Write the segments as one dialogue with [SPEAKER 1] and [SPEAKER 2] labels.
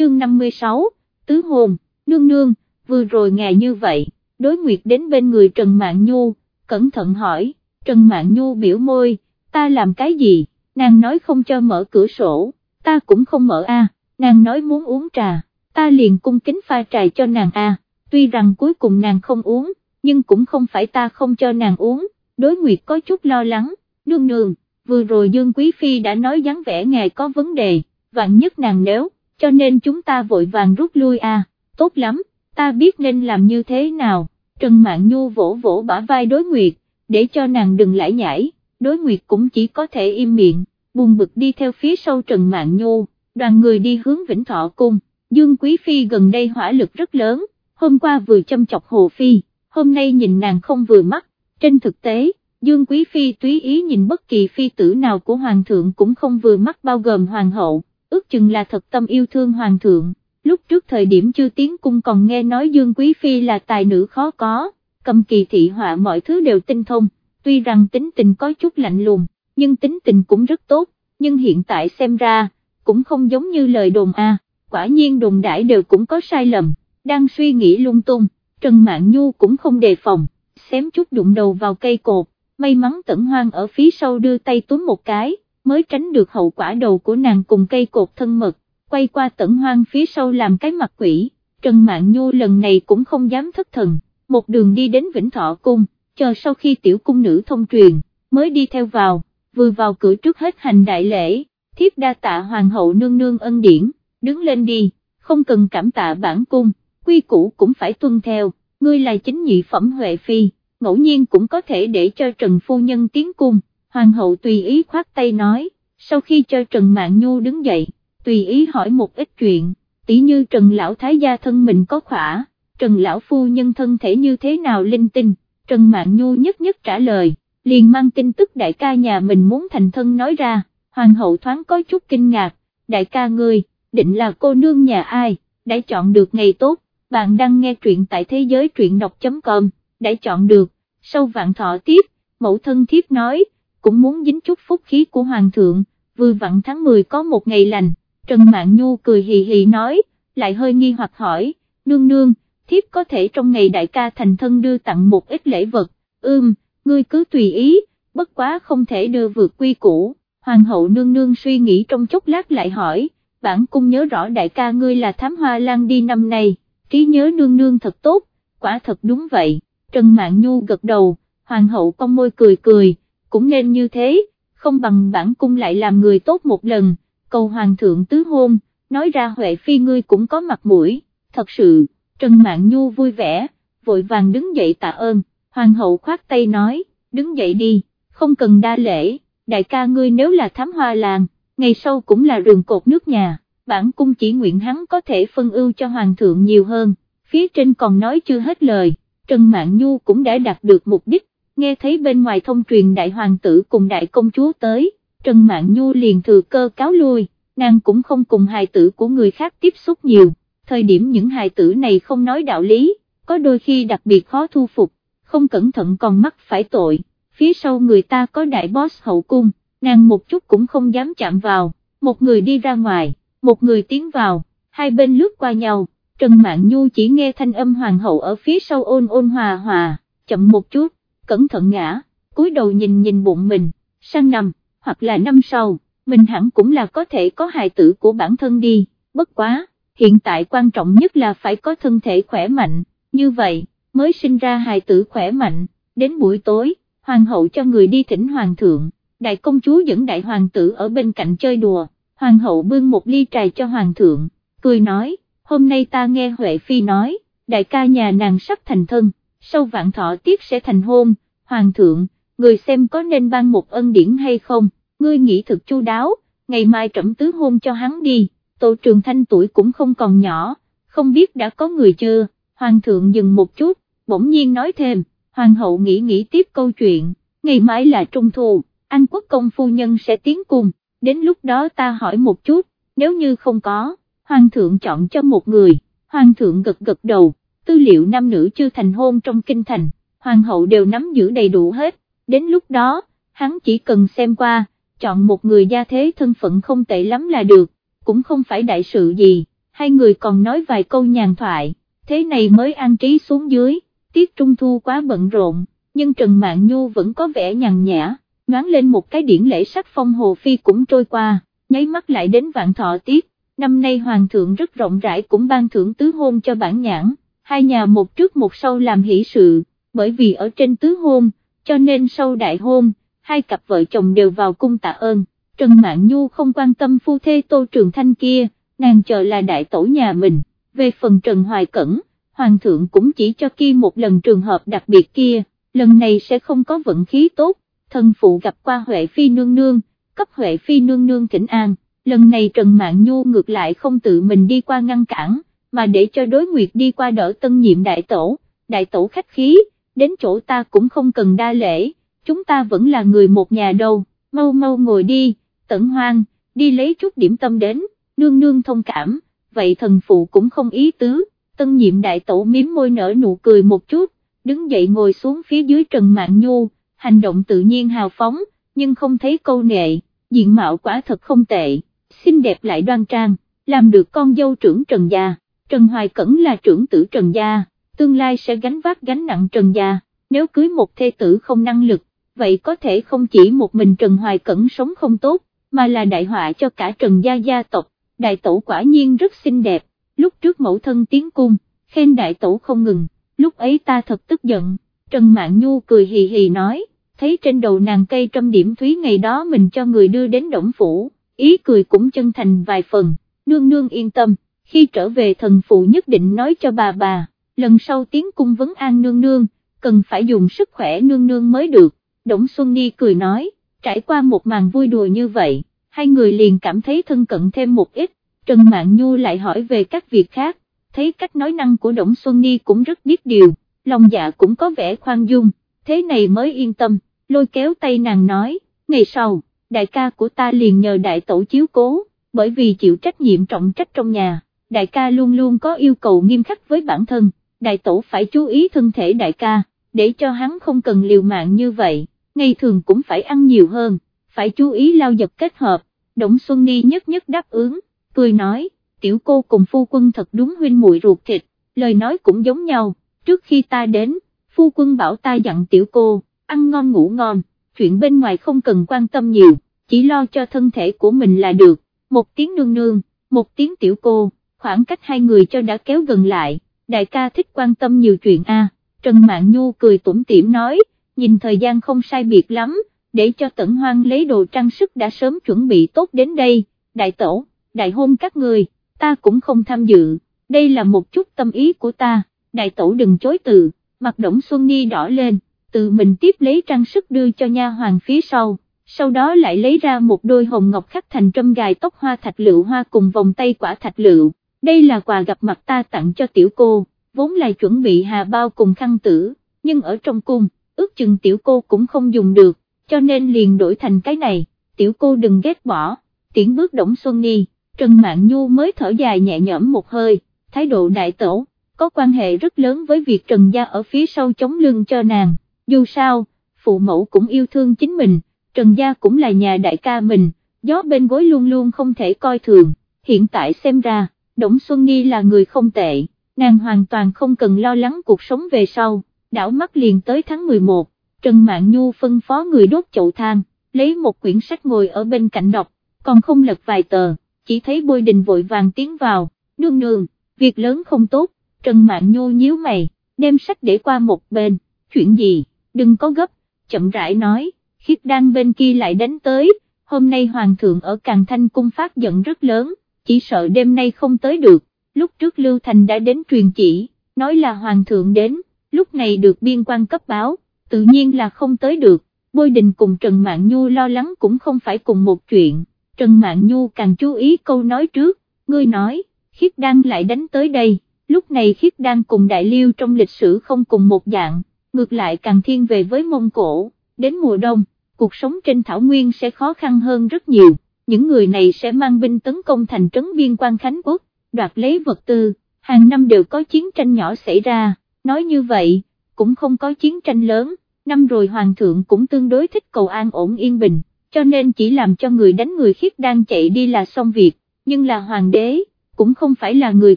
[SPEAKER 1] chương 56, tứ hồn, nương nương, vừa rồi ngài như vậy, đối nguyệt đến bên người Trần Mạn Nhu, cẩn thận hỏi, Trần Mạn Nhu biểu môi, ta làm cái gì, nàng nói không cho mở cửa sổ, ta cũng không mở a. nàng nói muốn uống trà, ta liền cung kính pha trà cho nàng a. tuy rằng cuối cùng nàng không uống, nhưng cũng không phải ta không cho nàng uống, đối nguyệt có chút lo lắng, nương nương, vừa rồi Dương Quý Phi đã nói dáng vẻ ngài có vấn đề, vạn nhất nàng nếu, cho nên chúng ta vội vàng rút lui à tốt lắm, ta biết nên làm như thế nào, Trần Mạn Nhu vỗ vỗ bả vai đối nguyệt, để cho nàng đừng lải nhải đối nguyệt cũng chỉ có thể im miệng, buồn bực đi theo phía sau Trần Mạn Nhu, đoàn người đi hướng Vĩnh Thọ Cung, Dương Quý Phi gần đây hỏa lực rất lớn, hôm qua vừa châm chọc Hồ Phi, hôm nay nhìn nàng không vừa mắt, trên thực tế, Dương Quý Phi túy ý nhìn bất kỳ phi tử nào của Hoàng thượng cũng không vừa mắt bao gồm Hoàng hậu, ước chừng là thật tâm yêu thương Hoàng thượng, lúc trước thời điểm chưa tiến cung còn nghe nói Dương Quý Phi là tài nữ khó có, cầm kỳ thị họa mọi thứ đều tinh thông, tuy rằng tính tình có chút lạnh lùng, nhưng tính tình cũng rất tốt, nhưng hiện tại xem ra, cũng không giống như lời đồn a. quả nhiên đồn đãi đều cũng có sai lầm, đang suy nghĩ lung tung, Trần Mạn Nhu cũng không đề phòng, xém chút đụng đầu vào cây cột, may mắn tẩn hoang ở phía sau đưa tay túm một cái, mới tránh được hậu quả đầu của nàng cùng cây cột thân mật, quay qua tẩn hoang phía sau làm cái mặt quỷ, Trần Mạn Nhu lần này cũng không dám thất thần, một đường đi đến Vĩnh Thọ Cung, chờ sau khi tiểu cung nữ thông truyền, mới đi theo vào, vừa vào cửa trước hết hành đại lễ, thiếp đa tạ hoàng hậu nương nương ân điển, đứng lên đi, không cần cảm tạ bản cung, quy củ cũng phải tuân theo, ngươi là chính nhị phẩm Huệ Phi, ngẫu nhiên cũng có thể để cho Trần Phu Nhân tiến cung, hoàng hậu tùy ý khoát tay nói, sau khi cho Trần Mạng Nhu đứng dậy, tùy ý hỏi một ít chuyện, tỉ như Trần Lão Thái gia thân mình có khỏa, Trần Lão Phu Nhân thân thể như thế nào linh tinh, Trần Mạng Nhu nhất nhất trả lời, liền mang tin tức đại ca nhà mình muốn thành thân nói ra, hoàng hậu thoáng có chút kinh ngạc, đại ca ngươi, định là cô nương nhà ai, đã chọn được ngày tốt, bạn đang nghe truyện tại thế giới truyện đọc.com, đã chọn được, sau vạn thọ tiếp, mẫu thân thiếp nói, cũng muốn dính chút phúc khí của hoàng thượng, vừa vặn tháng 10 có một ngày lành, Trần Mạn Nhu cười hì hì nói, lại hơi nghi hoặc hỏi, nương nương, thiếp có thể trong ngày đại ca thành thân đưa tặng một ít lễ vật, ưm, ngươi cứ tùy ý, bất quá không thể đưa vượt quy củ, hoàng hậu nương nương suy nghĩ trong chốc lát lại hỏi, bản cung nhớ rõ đại ca ngươi là thám hoa lan đi năm nay, trí nhớ nương nương thật tốt, quả thật đúng vậy, Trần Mạn Nhu gật đầu, hoàng hậu con môi cười cười, cũng nên như thế, không bằng bản cung lại làm người tốt một lần, cầu hoàng thượng tứ hôn, nói ra Huệ Phi ngươi cũng có mặt mũi, thật sự, Trần Mạn Nhu vui vẻ, vội vàng đứng dậy tạ ơn, hoàng hậu khoát tay nói, đứng dậy đi, không cần đa lễ, đại ca ngươi nếu là thám hoa làng, ngày sau cũng là rừng cột nước nhà, bản cung chỉ nguyện hắn có thể phân ưu cho hoàng thượng nhiều hơn, phía trên còn nói chưa hết lời, Trần Mạn Nhu cũng đã đạt được mục đích, nghe thấy bên ngoài thông truyền đại hoàng tử cùng đại công chúa tới, Trần Mạn Nhu liền thừa cơ cáo lui, nàng cũng không cùng hài tử của người khác tiếp xúc nhiều, thời điểm những hài tử này không nói đạo lý, có đôi khi đặc biệt khó thu phục, không cẩn thận còn mắc phải tội, phía sau người ta có đại boss hậu cung, nàng một chút cũng không dám chạm vào, một người đi ra ngoài, một người tiến vào, hai bên lướt qua nhau, Trần Mạn Nhu chỉ nghe thanh âm hoàng hậu ở phía sau ôn ôn hòa hòa, chậm một chút, cẩn thận ngã, cúi đầu nhìn nhìn bụng mình, sang năm, hoặc là năm sau, mình hẳn cũng là có thể có hài tử của bản thân đi, bất quá, hiện tại quan trọng nhất là phải có thân thể khỏe mạnh, như vậy, mới sinh ra hài tử khỏe mạnh, đến buổi tối, hoàng hậu cho người đi thỉnh hoàng thượng, đại công chúa dẫn đại hoàng tử ở bên cạnh chơi đùa, hoàng hậu bưng một ly trà cho hoàng thượng, cười nói, hôm nay ta nghe Huệ Phi nói, đại ca nhà nàng sắp thành thân, sau vạn thọ tiết sẽ thành hôn, hoàng thượng, người xem có nên ban một ân điển hay không, ngươi nghĩ thật chu đáo, ngày mai trẫm tứ hôn cho hắn đi, tổ trường thanh tuổi cũng không còn nhỏ, không biết đã có người chưa, hoàng thượng dừng một chút, bỗng nhiên nói thêm, hoàng hậu nghĩ nghĩ tiếp câu chuyện, ngày mai là trung thu, anh quốc công phu nhân sẽ tiến cùng, đến lúc đó ta hỏi một chút, nếu như không có, hoàng thượng chọn cho một người, hoàng thượng gật gật đầu, tư liệu nam nữ chưa thành hôn trong kinh thành, hoàng hậu đều nắm giữ đầy đủ hết, đến lúc đó, hắn chỉ cần xem qua, chọn một người gia thế thân phận không tệ lắm là được, cũng không phải đại sự gì, hai người còn nói vài câu nhàn thoại, thế này mới an trí xuống dưới, tiết trung thu quá bận rộn, nhưng Trần Mạn Nhu vẫn có vẻ nhàn nhã, nhoáng lên một cái điển lễ sắc phong hồ phi cũng trôi qua, nháy mắt lại đến vạn thọ tiết, năm nay hoàng thượng rất rộng rãi cũng ban thưởng tứ hôn cho bản nhãn, hai nhà một trước một sau làm hỷ sự, bởi vì ở trên tứ hôn, cho nên sau đại hôn, hai cặp vợ chồng đều vào cung tạ ơn, Trần Mạn Nhu không quan tâm phu thê Tô Trường Thanh kia, nàng chờ là đại tổ nhà mình, về phần Trần Hoài Cẩn, Hoàng thượng cũng chỉ cho kia một lần trường hợp đặc biệt kia, lần này sẽ không có vận khí tốt, thần phụ gặp qua Huệ Phi nương nương, cấp Huệ Phi nương nương thỉnh an, lần này Trần Mạn Nhu ngược lại không tự mình đi qua ngăn cản, mà để cho đối nguyệt đi qua đỡ tân nhiệm đại tổ, đại tổ khách khí, đến chỗ ta cũng không cần đa lễ, chúng ta vẫn là người một nhà đâu, mau mau ngồi đi, tẩn hoang, đi lấy chút điểm tâm đến, nương nương thông cảm, vậy thần phụ cũng không ý tứ, tân nhiệm đại tổ miếm môi nở nụ cười một chút, đứng dậy ngồi xuống phía dưới Trần mạng Nhu, hành động tự nhiên hào phóng, nhưng không thấy câu nệ, diện mạo quả thật không tệ, xinh đẹp lại đoan trang, làm được con dâu trưởng Trần Gia, Trần Hoài Cẩn là trưởng tử Trần Gia, tương lai sẽ gánh vác gánh nặng Trần Gia, nếu cưới một thê tử không năng lực, vậy có thể không chỉ một mình Trần Hoài Cẩn sống không tốt, mà là đại họa cho cả Trần Gia gia tộc, đại tổ quả nhiên rất xinh đẹp, lúc trước mẫu thân tiến cung, khen đại tổ không ngừng, lúc ấy ta thật tức giận, Trần Mạn Nhu cười hì hì nói, thấy trên đầu nàng cây trăm điểm thúy ngày đó mình cho người đưa đến động phủ, ý cười cũng chân thành vài phần, nương nương yên tâm, khi trở về thần phụ nhất định nói cho bà bà, lần sau tiến cung vấn an nương nương, cần phải dùng sức khỏe nương nương mới được, Đổng Xuân Ni cười nói, trải qua một màn vui đùa như vậy, hai người liền cảm thấy thân cận thêm một ít, Trần Mạn Nhu lại hỏi về các việc khác, thấy cách nói năng của Đổng Xuân Ni cũng rất biết điều, lòng dạ cũng có vẻ khoan dung, thế này mới yên tâm, lôi kéo tay nàng nói, ngày sau, đại ca của ta liền nhờ đại tổ chiếu cố, bởi vì chịu trách nhiệm trọng trách trong nhà, đại ca luôn luôn có yêu cầu nghiêm khắc với bản thân, đại tổ phải chú ý thân thể đại ca, để cho hắn không cần liều mạng như vậy, ngày thường cũng phải ăn nhiều hơn, phải chú ý lao dật kết hợp, Đổng Xuân Ni nhất nhất đáp ứng, cười nói, tiểu cô cùng phu quân thật đúng huynh muội ruột thịt, lời nói cũng giống nhau, trước khi ta đến, phu quân bảo ta dặn tiểu cô, ăn ngon ngủ ngon, chuyện bên ngoài không cần quan tâm nhiều, chỉ lo cho thân thể của mình là được, một tiếng nương nương, một tiếng tiểu cô, khoảng cách hai người cho đã kéo gần lại, đại ca thích quan tâm nhiều chuyện a. Trần Mạn Nhu cười tủm tỉm nói, nhìn thời gian không sai biệt lắm, để cho tẩn hoang lấy đồ trang sức đã sớm chuẩn bị tốt đến đây, đại tổ, đại hôn các người, ta cũng không tham dự, đây là một chút tâm ý của ta, đại tổ đừng chối từ, mặt Đổng Xuân Ni đỏ lên, tự mình tiếp lấy trang sức đưa cho nha hoàng phía sau, sau đó lại lấy ra một đôi hồng ngọc khắc thành trâm gài tóc hoa thạch lựu hoa cùng vòng tay quả thạch lựu, đây là quà gặp mặt ta tặng cho tiểu cô, vốn là chuẩn bị hà bao cùng khăn tử, nhưng ở trong cung, ước chừng tiểu cô cũng không dùng được, cho nên liền đổi thành cái này, tiểu cô đừng ghét bỏ, tiễn bước Đổng Xuân Ni, Trần Mạn Nhu mới thở dài nhẹ nhõm một hơi, thái độ đại tổ, có quan hệ rất lớn với việc Trần Gia ở phía sau chống lưng cho nàng, dù sao, phụ mẫu cũng yêu thương chính mình, Trần Gia cũng là nhà đại ca mình, gió bên gối luôn luôn không thể coi thường, hiện tại xem ra, Đổng Xuân Nghi là người không tệ, nàng hoàn toàn không cần lo lắng cuộc sống về sau, đảo mắt liền tới tháng 11, Trần Mạn Nhu phân phó người đốt chậu than, lấy một quyển sách ngồi ở bên cạnh đọc, còn không lật vài tờ, chỉ thấy bôi đình vội vàng tiến vào, nương nương, việc lớn không tốt, Trần Mạn Nhu nhíu mày, đem sách để qua một bên, chuyện gì, đừng có gấp, chậm rãi nói, khiết đan bên kia lại đánh tới, hôm nay Hoàng thượng ở Càng Thanh Cung phát giận rất lớn, chỉ sợ đêm nay không tới được, lúc trước Lưu Thành đã đến truyền chỉ, nói là Hoàng thượng đến, lúc này được biên quan cấp báo, tự nhiên là không tới được, Bôi Đình cùng Trần Mạn Nhu lo lắng cũng không phải cùng một chuyện, Trần Mạn Nhu càng chú ý câu nói trước, ngươi nói, khiết đan lại đánh tới đây, lúc này khiết đan cùng đại liêu trong lịch sử không cùng một dạng, ngược lại càng thiên về với Mông Cổ, đến mùa đông, cuộc sống trên thảo nguyên sẽ khó khăn hơn rất nhiều, những người này sẽ mang binh tấn công thành trấn biên quan Khánh Quốc, đoạt lấy vật tư, hàng năm đều có chiến tranh nhỏ xảy ra, nói như vậy, cũng không có chiến tranh lớn, năm rồi Hoàng thượng cũng tương đối thích cầu an ổn yên bình, cho nên chỉ làm cho người đánh người khiết đang chạy đi là xong việc, nhưng là Hoàng đế, cũng không phải là người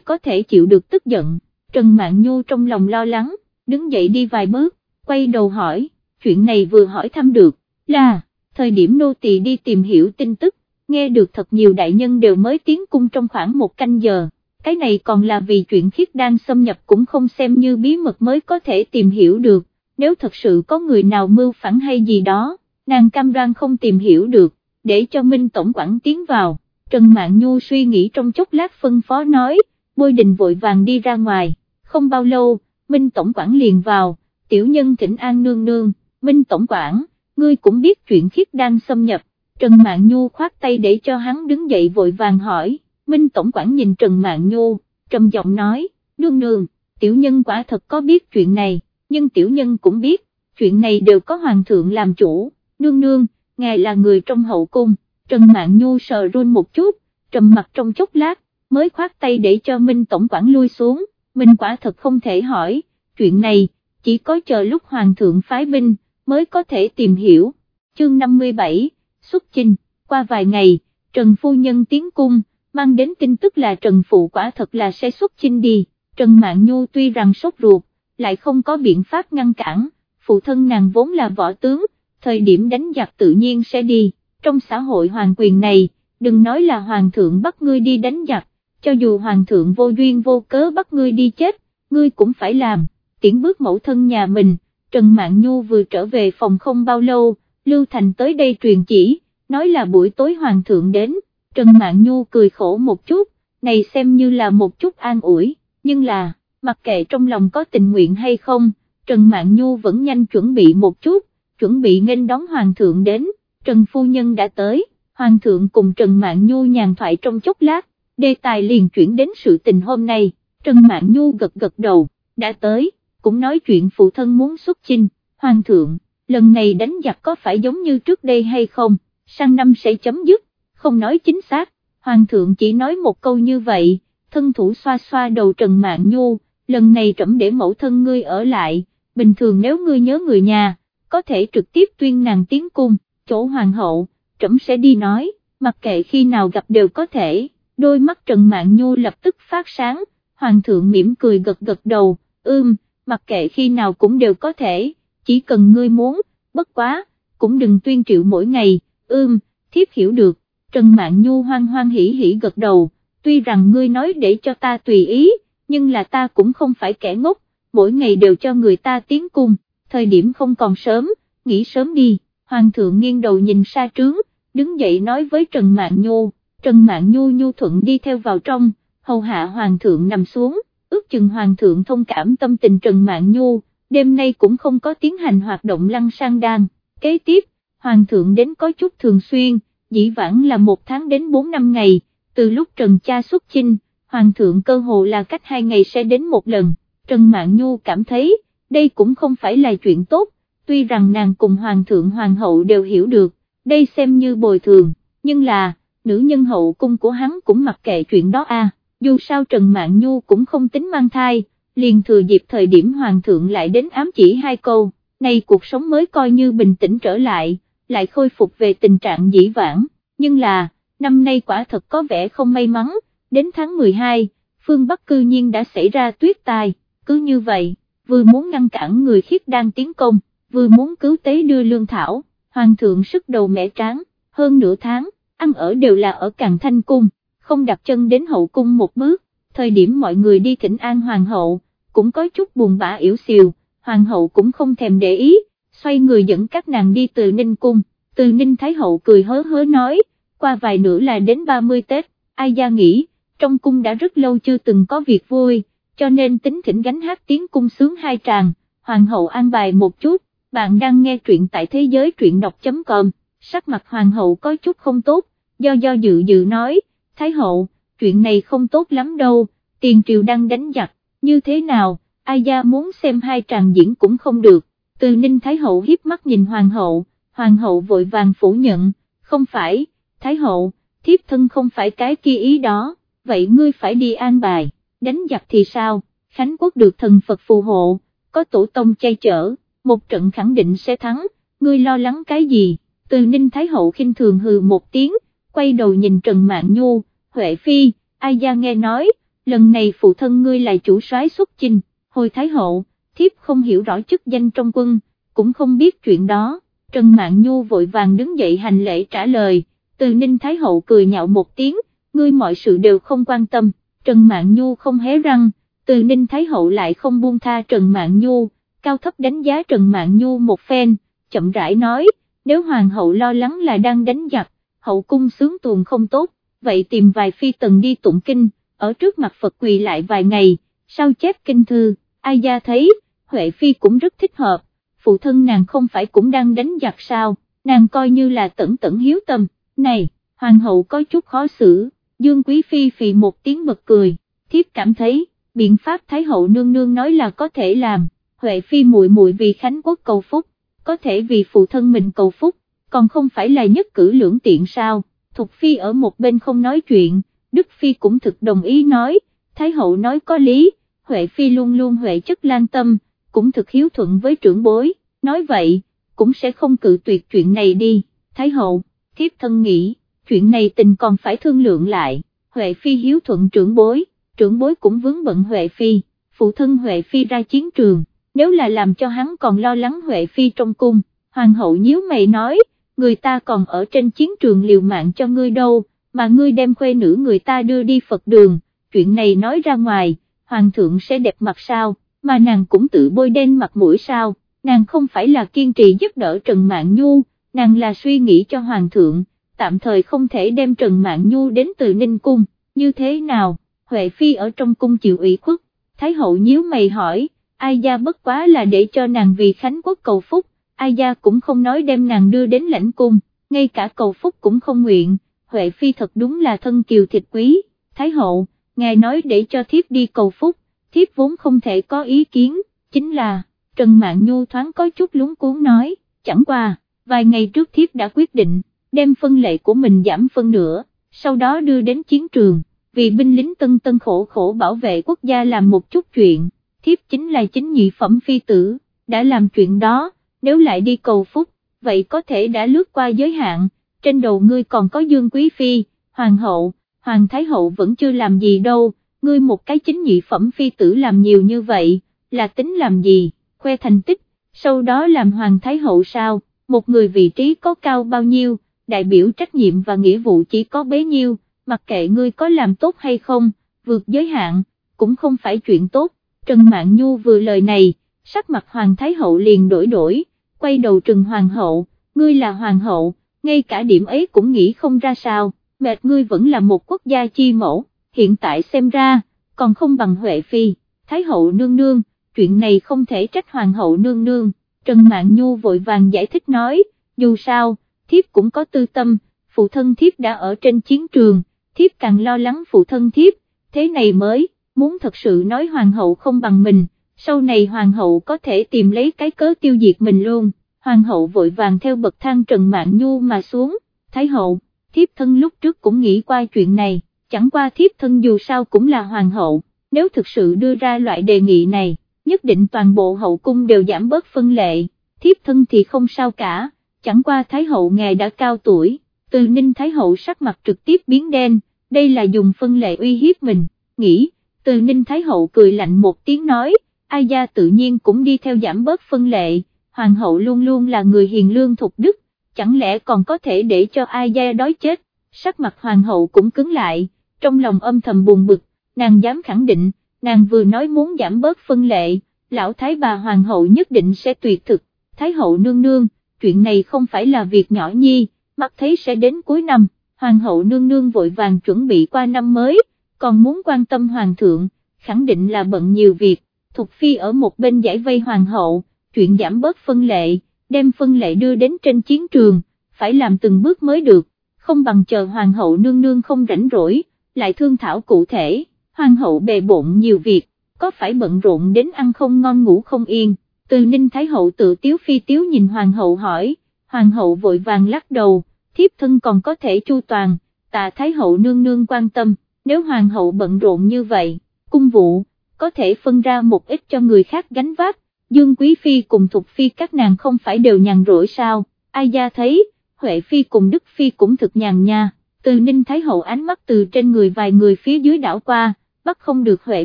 [SPEAKER 1] có thể chịu được tức giận, Trần Mạn Nhu trong lòng lo lắng, đứng dậy đi vài bước, quay đầu hỏi, chuyện này vừa hỏi thăm được, là, thời điểm nô tỳ đi tìm hiểu tin tức, nghe được thật nhiều đại nhân đều mới tiến cung trong khoảng một canh giờ, cái này còn là vì chuyện khiết đang xâm nhập cũng không xem như bí mật mới có thể tìm hiểu được, nếu thật sự có người nào mưu phản hay gì đó, nàng cam đoan không tìm hiểu được, để cho Minh Tổng quản tiến vào, Trần Mạn Nhu suy nghĩ trong chốc lát phân phó nói, bôi đình vội vàng đi ra ngoài, không bao lâu, Minh Tổng quản liền vào, tiểu nhân thỉnh an nương nương, Minh Tổng quản, ngươi cũng biết chuyện khiết đang xâm nhập, Trần Mạn Nhu khoát tay để cho hắn đứng dậy vội vàng hỏi, Minh Tổng quản nhìn Trần Mạn Nhu, trầm giọng nói, nương nương, tiểu nhân quả thật có biết chuyện này, nhưng tiểu nhân cũng biết, chuyện này đều có hoàng thượng làm chủ, nương nương, ngài là người trong hậu cung, Trần Mạn Nhu sờ run một chút, trầm mặt trong chốc lát, mới khoát tay để cho Minh Tổng quản lui xuống, Minh quả thật không thể hỏi, chuyện này, chỉ có chờ lúc hoàng thượng phái binh, mới có thể tìm hiểu. Chương 57, xuất chinh, qua vài ngày, Trần Phu Nhân tiến cung, mang đến tin tức là Trần Phụ quả thật là sẽ xuất chinh đi, Trần mạng Nhu tuy rằng sốt ruột, lại không có biện pháp ngăn cản, phụ thân nàng vốn là võ tướng, thời điểm đánh giặc tự nhiên sẽ đi, trong xã hội hoàng quyền này, đừng nói là hoàng thượng bắt ngươi đi đánh giặc, cho dù hoàng thượng vô duyên vô cớ bắt ngươi đi chết, ngươi cũng phải làm, tiễn bước mẫu thân nhà mình, Trần mạng Nhu vừa trở về phòng không bao lâu, Lưu Thành tới đây truyền chỉ, nói là buổi tối hoàng thượng đến, Trần Mạn Nhu cười khổ một chút, này xem như là một chút an ủi, nhưng là, mặc kệ trong lòng có tình nguyện hay không, Trần Mạn Nhu vẫn nhanh chuẩn bị một chút, chuẩn bị nghênh đón hoàng thượng đến, Trần Phu Nhân đã tới, hoàng thượng cùng Trần Mạn Nhu nhàn thoại trong chốc lát, đề tài liền chuyển đến sự tình hôm nay, Trần Mạn Nhu gật gật đầu, đã tới, cũng nói chuyện phụ thân muốn xuất chinh, hoàng thượng, lần này đánh giặc có phải giống như trước đây hay không, sang năm sẽ chấm dứt, không nói chính xác, hoàng thượng chỉ nói một câu như vậy, thân thủ xoa xoa đầu Trần mạng Nhu, lần này trẫm để mẫu thân ngươi ở lại, bình thường nếu ngươi nhớ người nhà, có thể trực tiếp tuyên nàng tiến cung, chỗ hoàng hậu, trẫm sẽ đi nói, mặc kệ khi nào gặp đều có thể, đôi mắt Trần mạng Nhu lập tức phát sáng, hoàng thượng mỉm cười gật gật đầu, ưm, mặc kệ khi nào cũng đều có thể, chỉ cần ngươi muốn, bất quá, cũng đừng tuyên triệu mỗi ngày, ưm, thiếp hiểu được, Trần Mạn Nhu hoan hoan hỉ hỉ gật đầu, tuy rằng ngươi nói để cho ta tùy ý, nhưng là ta cũng không phải kẻ ngốc, mỗi ngày đều cho người ta tiến cung, thời điểm không còn sớm, nghỉ sớm đi, Hoàng thượng nghiêng đầu nhìn xa trướng, đứng dậy nói với Trần Mạn Nhu, Trần Mạn Nhu nhu thuận đi theo vào trong, hầu hạ Hoàng thượng nằm xuống, ước chừng Hoàng thượng thông cảm tâm tình Trần Mạn Nhu, đêm nay cũng không có tiến hành hoạt động lăng sang đan, kế tiếp, Hoàng thượng đến có chút thường xuyên, dĩ vãng là một tháng đến bốn năm ngày, từ lúc Trần Cha xuất chinh, Hoàng thượng cơ hồ là cách hai ngày sẽ đến một lần, Trần Mạn Nhu cảm thấy, đây cũng không phải là chuyện tốt, tuy rằng nàng cùng Hoàng thượng Hoàng hậu đều hiểu được, đây xem như bồi thường, nhưng là, nữ nhân hậu cung của hắn cũng mặc kệ chuyện đó a. dù sao Trần Mạn Nhu cũng không tính mang thai, liền thừa dịp thời điểm Hoàng thượng lại đến ám chỉ hai câu, nay cuộc sống mới coi như bình tĩnh trở lại, lại khôi phục về tình trạng dĩ vãng, nhưng là, năm nay quả thật có vẻ không may mắn, đến tháng 12, phương Bắc cư nhiên đã xảy ra tuyết tai, cứ như vậy, vừa muốn ngăn cản người khiết đang tiến công, vừa muốn cứu tế đưa lương thảo, hoàng thượng sức đầu mẻ tráng, hơn nửa tháng, ăn ở đều là ở càng thanh cung, không đặt chân đến hậu cung một bước, thời điểm mọi người đi thỉnh an hoàng hậu, cũng có chút buồn bã yếu xìu, hoàng hậu cũng không thèm để ý, xoay người dẫn các nàng đi từ Ninh Cung, từ Ninh Thái Hậu cười hớ hớ nói, qua vài nữa là đến 30 Tết, ai gia nghĩ, trong cung đã rất lâu chưa từng có việc vui, cho nên tính thỉnh gánh hát tiếng cung sướng hai tràng, Hoàng hậu an bài một chút, bạn đang nghe truyện tại thế giới truyện đọc.com, sắc mặt Hoàng hậu có chút không tốt, do do dự dự nói, Thái hậu, chuyện này không tốt lắm đâu, tiền triều đang đánh giặc, như thế nào, ai gia muốn xem hai tràng diễn cũng không được. Từ Ninh Thái Hậu hiếp mắt nhìn Hoàng hậu, Hoàng hậu vội vàng phủ nhận, không phải, Thái Hậu, thiếp thân không phải cái kia ý đó, vậy ngươi phải đi an bài, đánh giặc thì sao, Khánh Quốc được thần Phật phù hộ, có tổ tông chay chở, một trận khẳng định sẽ thắng, ngươi lo lắng cái gì, từ Ninh Thái Hậu khinh thường hừ một tiếng, quay đầu nhìn Trần Mạn Nhu, Huệ Phi, ai gia nghe nói, lần này phụ thân ngươi là chủ soái xuất chinh, hồi Thái Hậu, thiếp không hiểu rõ chức danh trong quân, cũng không biết chuyện đó, Trần Mạn Nhu vội vàng đứng dậy hành lễ trả lời, từ Ninh Thái Hậu cười nhạo một tiếng, ngươi mọi sự đều không quan tâm, Trần Mạn Nhu không hé răng, từ Ninh Thái Hậu lại không buông tha Trần Mạn Nhu, cao thấp đánh giá Trần Mạn Nhu một phen, chậm rãi nói, nếu Hoàng hậu lo lắng là đang đánh giặc, hậu cung sướng tuồng không tốt, vậy tìm vài phi tần đi tụng kinh, ở trước mặt Phật quỳ lại vài ngày, sau chép kinh thư, ai gia thấy, Huệ Phi cũng rất thích hợp, phụ thân nàng không phải cũng đang đánh giặc sao, nàng coi như là tẩn tẩn hiếu tâm, này, hoàng hậu có chút khó xử, Dương Quý Phi phì một tiếng bật cười, thiếp cảm thấy, biện pháp Thái hậu nương nương nói là có thể làm, Huệ Phi muội muội vì Khánh Quốc cầu phúc, có thể vì phụ thân mình cầu phúc, còn không phải là nhất cử lưỡng tiện sao, Thục Phi ở một bên không nói chuyện, Đức Phi cũng thực đồng ý nói, Thái hậu nói có lý, Huệ Phi luôn luôn Huệ chất lan tâm, cũng thực hiếu thuận với trưởng bối, nói vậy, cũng sẽ không cự tuyệt chuyện này đi, Thái hậu, thiếp thân nghĩ, chuyện này tình còn phải thương lượng lại, Huệ Phi hiếu thuận trưởng bối, trưởng bối cũng vướng bận Huệ Phi, phụ thân Huệ Phi ra chiến trường, nếu là làm cho hắn còn lo lắng Huệ Phi trong cung, Hoàng hậu nhíu mày nói, người ta còn ở trên chiến trường liều mạng cho ngươi đâu, mà ngươi đem khuê nữ người ta đưa đi Phật đường, chuyện này nói ra ngoài, Hoàng thượng sẽ đẹp mặt sao, mà nàng cũng tự bôi đen mặt mũi sao, nàng không phải là kiên trì giúp đỡ Trần Mạng Nhu, nàng là suy nghĩ cho Hoàng thượng, tạm thời không thể đem Trần Mạng Nhu đến từ Ninh Cung, như thế nào, Huệ Phi ở trong cung chịu ủy khuất, Thái hậu nhíu mày hỏi, ai gia bất quá là để cho nàng vì Khánh Quốc cầu phúc, ai gia cũng không nói đem nàng đưa đến lãnh cung, ngay cả cầu phúc cũng không nguyện, Huệ Phi thật đúng là thân kiều thịt quý, Thái hậu, ngài nói để cho thiếp đi cầu phúc, thiếp vốn không thể có ý kiến, chính là, Trần Mạn Nhu thoáng có chút lúng cuốn nói, chẳng qua, vài ngày trước thiếp đã quyết định, đem phân lệ của mình giảm phân nửa, sau đó đưa đến chiến trường, vì binh lính tân tân khổ khổ bảo vệ quốc gia làm một chút chuyện, thiếp chính là chính nhị phẩm phi tử, đã làm chuyện đó, nếu lại đi cầu phúc, vậy có thể đã lướt qua giới hạn, trên đầu ngươi còn có Dương Quý Phi, Hoàng hậu, Hoàng Thái hậu vẫn chưa làm gì đâu, ngươi một cái chính nhị phẩm phi tử làm nhiều như vậy, là tính làm gì, khoe thành tích, sau đó làm Hoàng Thái hậu sao, một người vị trí có cao bao nhiêu, đại biểu trách nhiệm và nghĩa vụ chỉ có bấy nhiêu, mặc kệ ngươi có làm tốt hay không, vượt giới hạn, cũng không phải chuyện tốt, Trần mạng Nhu vừa lời này, sắc mặt Hoàng Thái hậu liền đổi đổi, quay đầu trừng Hoàng hậu, ngươi là Hoàng hậu, ngay cả điểm ấy cũng nghĩ không ra sao, mệt ngươi vẫn là một quốc gia chi mẫu, hiện tại xem ra, còn không bằng Huệ Phi, Thái hậu nương nương, chuyện này không thể trách Hoàng hậu nương nương, Trần mạng Nhu vội vàng giải thích nói, dù sao, thiếp cũng có tư tâm, phụ thân thiếp đã ở trên chiến trường, thiếp càng lo lắng phụ thân thiếp, thế này mới, muốn thật sự nói Hoàng hậu không bằng mình, sau này Hoàng hậu có thể tìm lấy cái cớ tiêu diệt mình luôn. Hoàng hậu vội vàng theo bậc thang Trần Mạn Nhu mà xuống, Thái hậu, thiếp thân lúc trước cũng nghĩ qua chuyện này, chẳng qua thiếp thân dù sao cũng là hoàng hậu, nếu thực sự đưa ra loại đề nghị này, nhất định toàn bộ hậu cung đều giảm bớt phân lệ, thiếp thân thì không sao cả, chẳng qua Thái hậu ngài đã cao tuổi, từ ninh Thái hậu sắc mặt trực tiếp biến đen, đây là dùng phân lệ uy hiếp mình, nghĩ, từ ninh Thái hậu cười lạnh một tiếng nói, ai gia tự nhiên cũng đi theo giảm bớt phân lệ hoàng hậu luôn luôn là người hiền lương thục đức, chẳng lẽ còn có thể để cho ai gia đói chết, sắc mặt hoàng hậu cũng cứng lại, trong lòng âm thầm buồn bực, nàng dám khẳng định, nàng vừa nói muốn giảm bớt phân lệ, lão thái bà hoàng hậu nhất định sẽ tuyệt thực, thái hậu nương nương, chuyện này không phải là việc nhỏ nhi, mắt thấy sẽ đến cuối năm, hoàng hậu nương nương vội vàng chuẩn bị qua năm mới, còn muốn quan tâm hoàng thượng, khẳng định là bận nhiều việc, Thục Phi ở một bên giải vây hoàng hậu, chuyện giảm bớt phân lệ, đem phân lệ đưa đến trên chiến trường, phải làm từng bước mới được, không bằng chờ hoàng hậu nương nương không rảnh rỗi, lại thương thảo cụ thể, hoàng hậu bề bộn nhiều việc, có phải bận rộn đến ăn không ngon ngủ không yên, từ ninh thái hậu tự tiếu phi tiếu nhìn hoàng hậu hỏi, hoàng hậu vội vàng lắc đầu, thiếp thân còn có thể chu toàn, tà thái hậu nương nương quan tâm, nếu hoàng hậu bận rộn như vậy, cung vụ, có thể phân ra một ít cho người khác gánh vác, Dương Quý Phi cùng Thục Phi các nàng không phải đều nhàn rỗi sao, ai gia thấy, Huệ Phi cùng Đức Phi cũng thực nhàn nha, từ Ninh Thái Hậu ánh mắt từ trên người vài người phía dưới đảo qua, bắt không được Huệ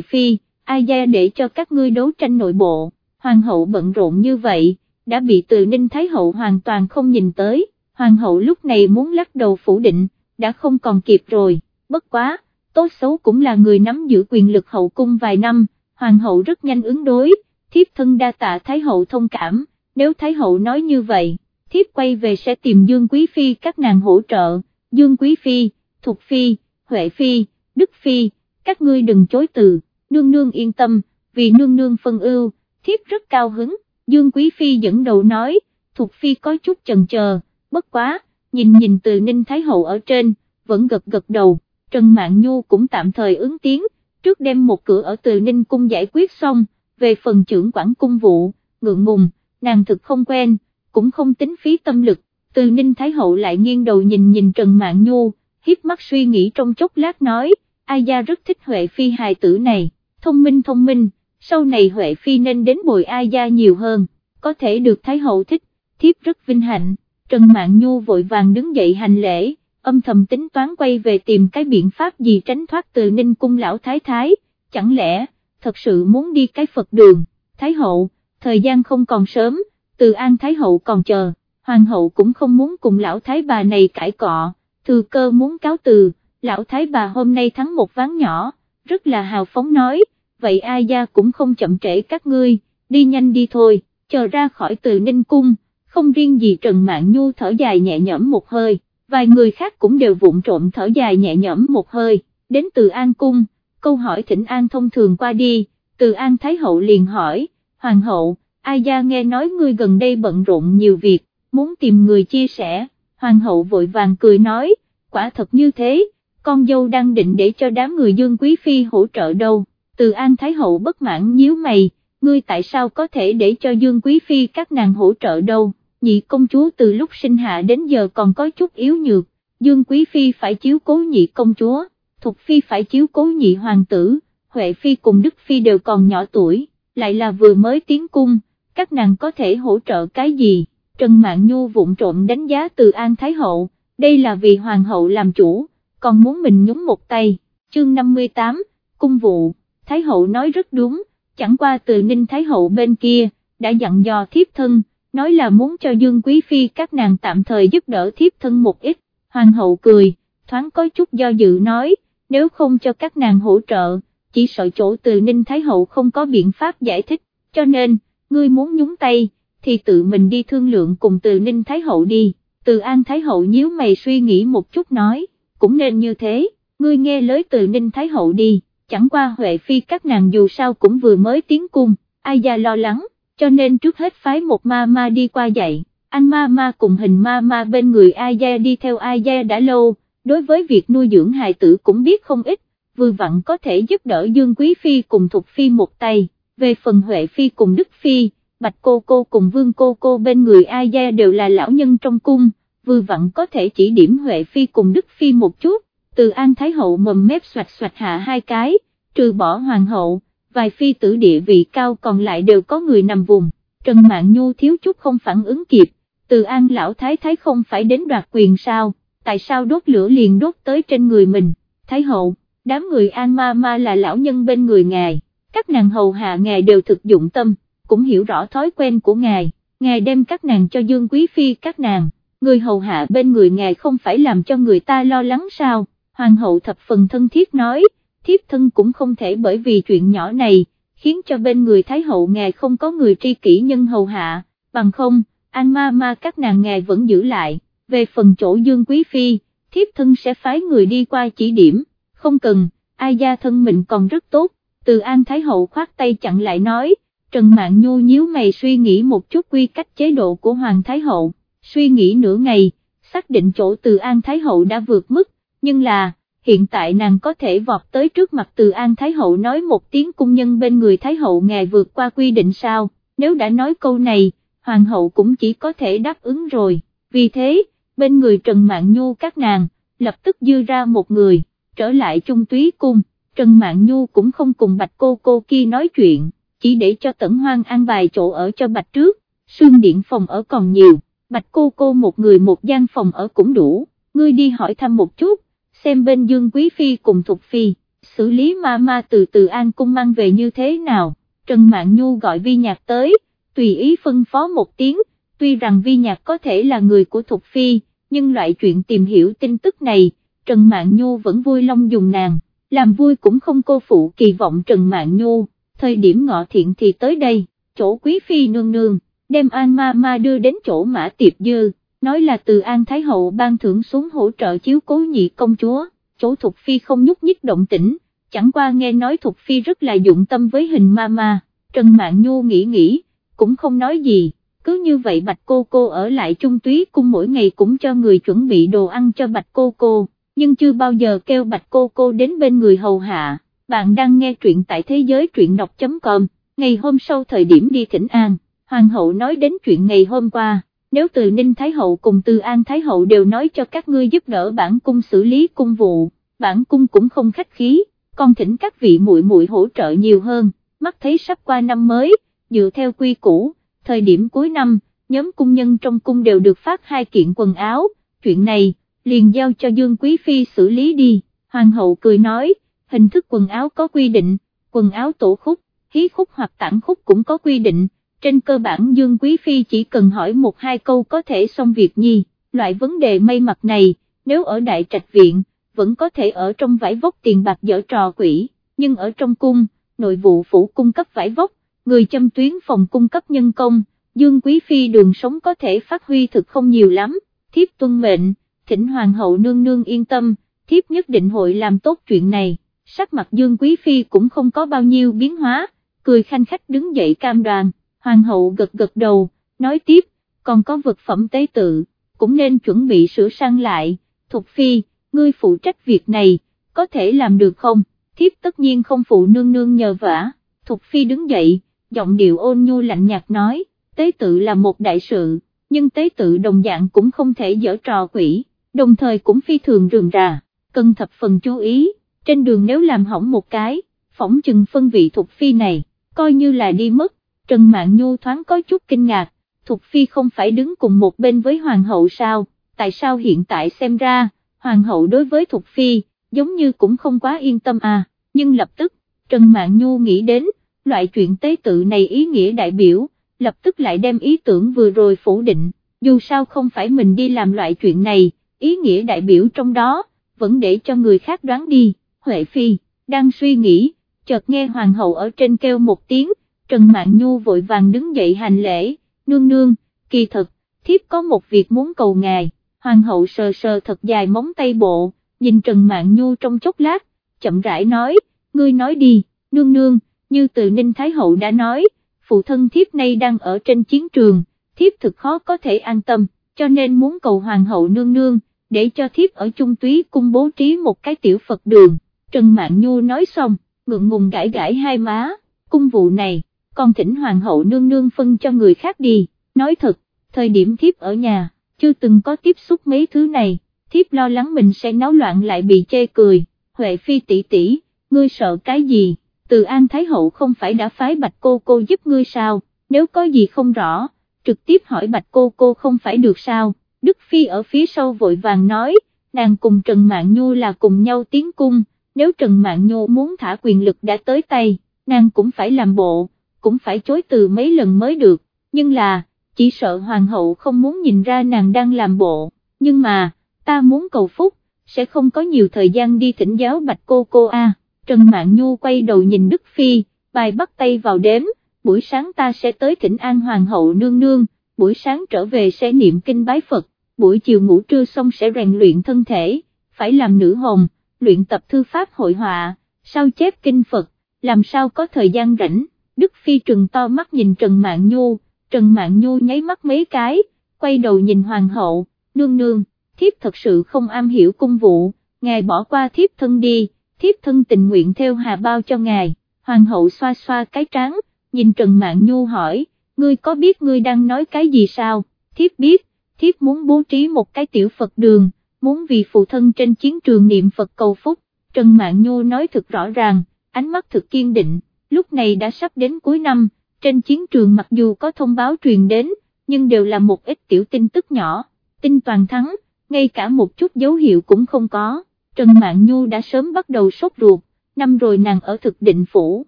[SPEAKER 1] Phi, ai gia để cho các ngươi đấu tranh nội bộ, Hoàng hậu bận rộn như vậy, đã bị từ Ninh Thái Hậu hoàn toàn không nhìn tới, Hoàng hậu lúc này muốn lắc đầu phủ định, đã không còn kịp rồi, bất quá, tốt xấu cũng là người nắm giữ quyền lực hậu cung vài năm, Hoàng hậu rất nhanh ứng đối, thiếp thân đa tạ Thái Hậu thông cảm, nếu Thái Hậu nói như vậy, thiếp quay về sẽ tìm Dương Quý Phi các nàng hỗ trợ, Dương Quý Phi, Thục Phi, Huệ Phi, Đức Phi, các ngươi đừng chối từ, nương nương yên tâm, vì nương nương phân ưu, thiếp rất cao hứng, Dương Quý Phi dẫn đầu nói, Thục Phi có chút chần chờ, bất quá, nhìn nhìn từ Ninh Thái Hậu ở trên, vẫn gật gật đầu, Trần Mạn Nhu cũng tạm thời ứng tiếng, trước đem một cửa ở từ Ninh Cung giải quyết xong, về phần trưởng quản cung vụ, ngượng ngùng, nàng thực không quen, cũng không tính phí tâm lực, từ Ninh Thái Hậu lại nghiêng đầu nhìn nhìn Trần Mạn Nhu, hiếp mắt suy nghĩ trong chốc lát nói, ai gia rất thích Huệ Phi hài tử này, thông minh thông minh, sau này Huệ Phi nên đến bồi ai gia nhiều hơn, có thể được Thái Hậu thích, thiếp rất vinh hạnh, Trần Mạn Nhu vội vàng đứng dậy hành lễ, âm thầm tính toán quay về tìm cái biện pháp gì tránh thoát từ Ninh Cung lão Thái Thái, chẳng lẽ, thật sự muốn đi cái Phật đường, Thái Hậu, thời gian không còn sớm, từ An Thái Hậu còn chờ, Hoàng hậu cũng không muốn cùng lão Thái bà này cãi cọ, thừa cơ muốn cáo từ, lão Thái bà hôm nay thắng một ván nhỏ, rất là hào phóng nói, vậy ai gia cũng không chậm trễ các ngươi, đi nhanh đi thôi, chờ ra khỏi từ Ninh Cung, không riêng gì Trần mạng Nhu thở dài nhẹ nhõm một hơi, vài người khác cũng đều vụng trộm thở dài nhẹ nhõm một hơi, đến từ An Cung, câu hỏi thỉnh An thông thường qua đi, từ An Thái Hậu liền hỏi, Hoàng hậu, ai gia nghe nói ngươi gần đây bận rộn nhiều việc, muốn tìm người chia sẻ, Hoàng hậu vội vàng cười nói, quả thật như thế, con dâu đang định để cho đám người Dương Quý Phi hỗ trợ đâu, từ An Thái Hậu bất mãn nhíu mày, ngươi tại sao có thể để cho Dương Quý Phi các nàng hỗ trợ đâu, nhị công chúa từ lúc sinh hạ đến giờ còn có chút yếu nhược, Dương Quý Phi phải chiếu cố nhị công chúa, Thục Phi phải chiếu cố nhị hoàng tử, Huệ Phi cùng Đức Phi đều còn nhỏ tuổi, lại là vừa mới tiến cung, các nàng có thể hỗ trợ cái gì, Trần Mạn Nhu vụng trộm đánh giá từ An Thái Hậu, đây là vì hoàng hậu làm chủ, còn muốn mình nhúng một tay, chương 58, cung vụ, Thái Hậu nói rất đúng, chẳng qua từ Ninh Thái Hậu bên kia, đã dặn dò thiếp thân, nói là muốn cho Dương Quý Phi các nàng tạm thời giúp đỡ thiếp thân một ít, Hoàng hậu cười, thoáng có chút do dự nói, nếu không cho các nàng hỗ trợ, chỉ sợ chỗ từ Ninh Thái Hậu không có biện pháp giải thích, cho nên, ngươi muốn nhúng tay, thì tự mình đi thương lượng cùng từ Ninh Thái Hậu đi, từ An Thái Hậu nhíu mày suy nghĩ một chút nói, cũng nên như thế, ngươi nghe lời từ Ninh Thái Hậu đi, chẳng qua Huệ Phi các nàng dù sao cũng vừa mới tiến cung, ai ra lo lắng, cho nên trước hết phái một ma ma đi qua dạy, anh ma ma cùng hình ma ma bên người ai đi theo ai đã lâu, đối với việc nuôi dưỡng hài tử cũng biết không ít, vừa vặn có thể giúp đỡ Dương Quý Phi cùng Thục Phi một tay, về phần Huệ Phi cùng Đức Phi, Bạch Cô Cô cùng Vương Cô Cô bên người ai đều là lão nhân trong cung, vừa vặn có thể chỉ điểm Huệ Phi cùng Đức Phi một chút, từ An Thái Hậu mầm mép xoạch xoạch hạ hai cái, trừ bỏ Hoàng Hậu, vài phi tử địa vị cao còn lại đều có người nằm vùng, Trần mạng Nhu thiếu chút không phản ứng kịp, từ An Lão Thái Thái không phải đến đoạt quyền sao, tại sao đốt lửa liền đốt tới trên người mình, Thái Hậu, đám người An Ma Ma là lão nhân bên người ngài, các nàng hầu hạ ngài đều thực dụng tâm, cũng hiểu rõ thói quen của ngài, ngài đem các nàng cho Dương Quý Phi các nàng, người hầu hạ bên người ngài không phải làm cho người ta lo lắng sao, Hoàng hậu thập phần thân thiết nói, thiếp thân cũng không thể bởi vì chuyện nhỏ này, khiến cho bên người Thái hậu ngài không có người tri kỷ nhân hầu hạ, bằng không, an ma ma các nàng ngài vẫn giữ lại, về phần chỗ Dương Quý Phi, thiếp thân sẽ phái người đi qua chỉ điểm, không cần, ai gia thân mình còn rất tốt, từ An Thái hậu khoát tay chặn lại nói, Trần Mạn Nhu nhíu mày suy nghĩ một chút quy cách chế độ của Hoàng Thái hậu, suy nghĩ nửa ngày, xác định chỗ từ An Thái hậu đã vượt mức, nhưng là, hiện tại nàng có thể vọt tới trước mặt từ An Thái Hậu nói một tiếng cung nhân bên người Thái Hậu ngài vượt qua quy định sao, nếu đã nói câu này, Hoàng hậu cũng chỉ có thể đáp ứng rồi, vì thế, bên người Trần Mạn Nhu các nàng, lập tức dư ra một người, trở lại trung túy cung, Trần Mạn Nhu cũng không cùng bạch cô cô kia nói chuyện, chỉ để cho tẩn hoang an bài chỗ ở cho bạch trước, xương điện phòng ở còn nhiều, bạch cô cô một người một gian phòng ở cũng đủ, ngươi đi hỏi thăm một chút xem bên Dương Quý Phi cùng Thục Phi, xử lý ma ma từ từ an cung mang về như thế nào, Trần Mạn Nhu gọi vi nhạc tới, tùy ý phân phó một tiếng, tuy rằng vi nhạc có thể là người của Thục Phi, nhưng loại chuyện tìm hiểu tin tức này, Trần Mạn Nhu vẫn vui lòng dùng nàng, làm vui cũng không cô phụ kỳ vọng Trần Mạn Nhu, thời điểm ngọ thiện thì tới đây, chỗ Quý Phi nương nương, đem An Ma Ma đưa đến chỗ Mã Tiệp Dư, nói là từ An Thái Hậu ban thưởng xuống hỗ trợ chiếu cố nhị công chúa, chỗ Thục Phi không nhúc nhích động tĩnh, chẳng qua nghe nói Thục Phi rất là dụng tâm với hình Ma Ma, Trần mạng Nhu nghĩ nghĩ, cũng không nói gì, cứ như vậy Bạch Cô Cô ở lại trung túy cung mỗi ngày cũng cho người chuẩn bị đồ ăn cho Bạch Cô Cô, nhưng chưa bao giờ kêu Bạch Cô Cô đến bên người hầu hạ, bạn đang nghe truyện tại thế giới truyện đọc.com, ngày hôm sau thời điểm đi thỉnh an, Hoàng hậu nói đến chuyện ngày hôm qua nếu từ Ninh Thái Hậu cùng từ An Thái Hậu đều nói cho các ngươi giúp đỡ bản cung xử lý cung vụ, bản cung cũng không khách khí, con thỉnh các vị muội muội hỗ trợ nhiều hơn, mắt thấy sắp qua năm mới, dựa theo quy củ, thời điểm cuối năm, nhóm cung nhân trong cung đều được phát hai kiện quần áo, chuyện này, liền giao cho Dương Quý Phi xử lý đi, Hoàng hậu cười nói, hình thức quần áo có quy định, quần áo tổ khúc, hí khúc hoặc tản khúc cũng có quy định trên cơ bản Dương Quý Phi chỉ cần hỏi một hai câu có thể xong việc nhi, loại vấn đề may mặt này, nếu ở Đại Trạch Viện, vẫn có thể ở trong vải vóc tiền bạc dở trò quỷ, nhưng ở trong cung, nội vụ phủ cung cấp vải vóc, người châm tuyến phòng cung cấp nhân công, Dương Quý Phi đường sống có thể phát huy thực không nhiều lắm, thiếp tuân mệnh, thỉnh Hoàng hậu nương nương yên tâm, thiếp nhất định hội làm tốt chuyện này, sắc mặt Dương Quý Phi cũng không có bao nhiêu biến hóa, cười khanh khách đứng dậy cam đoàn hoàng hậu gật gật đầu, nói tiếp, còn có vật phẩm tế tự, cũng nên chuẩn bị sửa sang lại, Thục Phi, ngươi phụ trách việc này, có thể làm được không, thiếp tất nhiên không phụ nương nương nhờ vả, Thục Phi đứng dậy, giọng điệu ôn nhu lạnh nhạt nói, tế tự là một đại sự, nhưng tế tự đồng dạng cũng không thể dở trò quỷ, đồng thời cũng phi thường rườm rà, cần thập phần chú ý, trên đường nếu làm hỏng một cái, phỏng chừng phân vị Thục Phi này, coi như là đi mất, Trần Mạn Nhu thoáng có chút kinh ngạc, Thục Phi không phải đứng cùng một bên với Hoàng hậu sao, tại sao hiện tại xem ra, Hoàng hậu đối với Thục Phi, giống như cũng không quá yên tâm à, nhưng lập tức, Trần Mạn Nhu nghĩ đến, loại chuyện tế tự này ý nghĩa đại biểu, lập tức lại đem ý tưởng vừa rồi phủ định, dù sao không phải mình đi làm loại chuyện này, ý nghĩa đại biểu trong đó, vẫn để cho người khác đoán đi, Huệ Phi, đang suy nghĩ, chợt nghe Hoàng hậu ở trên kêu một tiếng, Trần Mạn Nhu vội vàng đứng dậy hành lễ, nương nương, kỳ thật, thiếp có một việc muốn cầu ngài, hoàng hậu sờ sờ thật dài móng tay bộ, nhìn Trần Mạn Nhu trong chốc lát, chậm rãi nói, ngươi nói đi, nương nương, như từ Ninh Thái Hậu đã nói, phụ thân thiếp nay đang ở trên chiến trường, thiếp thực khó có thể an tâm, cho nên muốn cầu hoàng hậu nương nương, để cho thiếp ở trung túy cung bố trí một cái tiểu Phật đường, Trần Mạn Nhu nói xong, ngượng ngùng gãi gãi hai má, cung vụ này con thỉnh hoàng hậu nương nương phân cho người khác đi, nói thật, thời điểm thiếp ở nhà, chưa từng có tiếp xúc mấy thứ này, thiếp lo lắng mình sẽ náo loạn lại bị chê cười, Huệ Phi tỷ tỷ, ngươi sợ cái gì, từ An Thái Hậu không phải đã phái bạch cô cô giúp ngươi sao, nếu có gì không rõ, trực tiếp hỏi bạch cô cô không phải được sao, Đức Phi ở phía sau vội vàng nói, nàng cùng Trần Mạn Nhu là cùng nhau tiến cung, nếu Trần Mạn Nhu muốn thả quyền lực đã tới tay, nàng cũng phải làm bộ cũng phải chối từ mấy lần mới được, nhưng là, chỉ sợ hoàng hậu không muốn nhìn ra nàng đang làm bộ, nhưng mà, ta muốn cầu phúc, sẽ không có nhiều thời gian đi thỉnh giáo bạch cô cô a. Trần Mạn Nhu quay đầu nhìn Đức Phi, bài bắt tay vào đếm, buổi sáng ta sẽ tới thỉnh an hoàng hậu nương nương, buổi sáng trở về sẽ niệm kinh bái Phật, buổi chiều ngủ trưa xong sẽ rèn luyện thân thể, phải làm nữ hồng luyện tập thư pháp hội họa, sao chép kinh Phật, làm sao có thời gian rảnh. Đức Phi trừng to mắt nhìn Trần Mạn Nhu, Trần Mạn Nhu nháy mắt mấy cái, quay đầu nhìn Hoàng hậu, nương nương, thiếp thật sự không am hiểu cung vụ, ngài bỏ qua thiếp thân đi, thiếp thân tình nguyện theo hà bao cho ngài, Hoàng hậu xoa xoa cái trán, nhìn Trần Mạn Nhu hỏi, ngươi có biết ngươi đang nói cái gì sao, thiếp biết, thiếp muốn bố trí một cái tiểu Phật đường, muốn vì phụ thân trên chiến trường niệm Phật cầu phúc, Trần Mạn Nhu nói thật rõ ràng, ánh mắt thực kiên định lúc này đã sắp đến cuối năm, trên chiến trường mặc dù có thông báo truyền đến, nhưng đều là một ít tiểu tin tức nhỏ, tin toàn thắng, ngay cả một chút dấu hiệu cũng không có, Trần Mạn Nhu đã sớm bắt đầu sốt ruột, năm rồi nàng ở thực định phủ,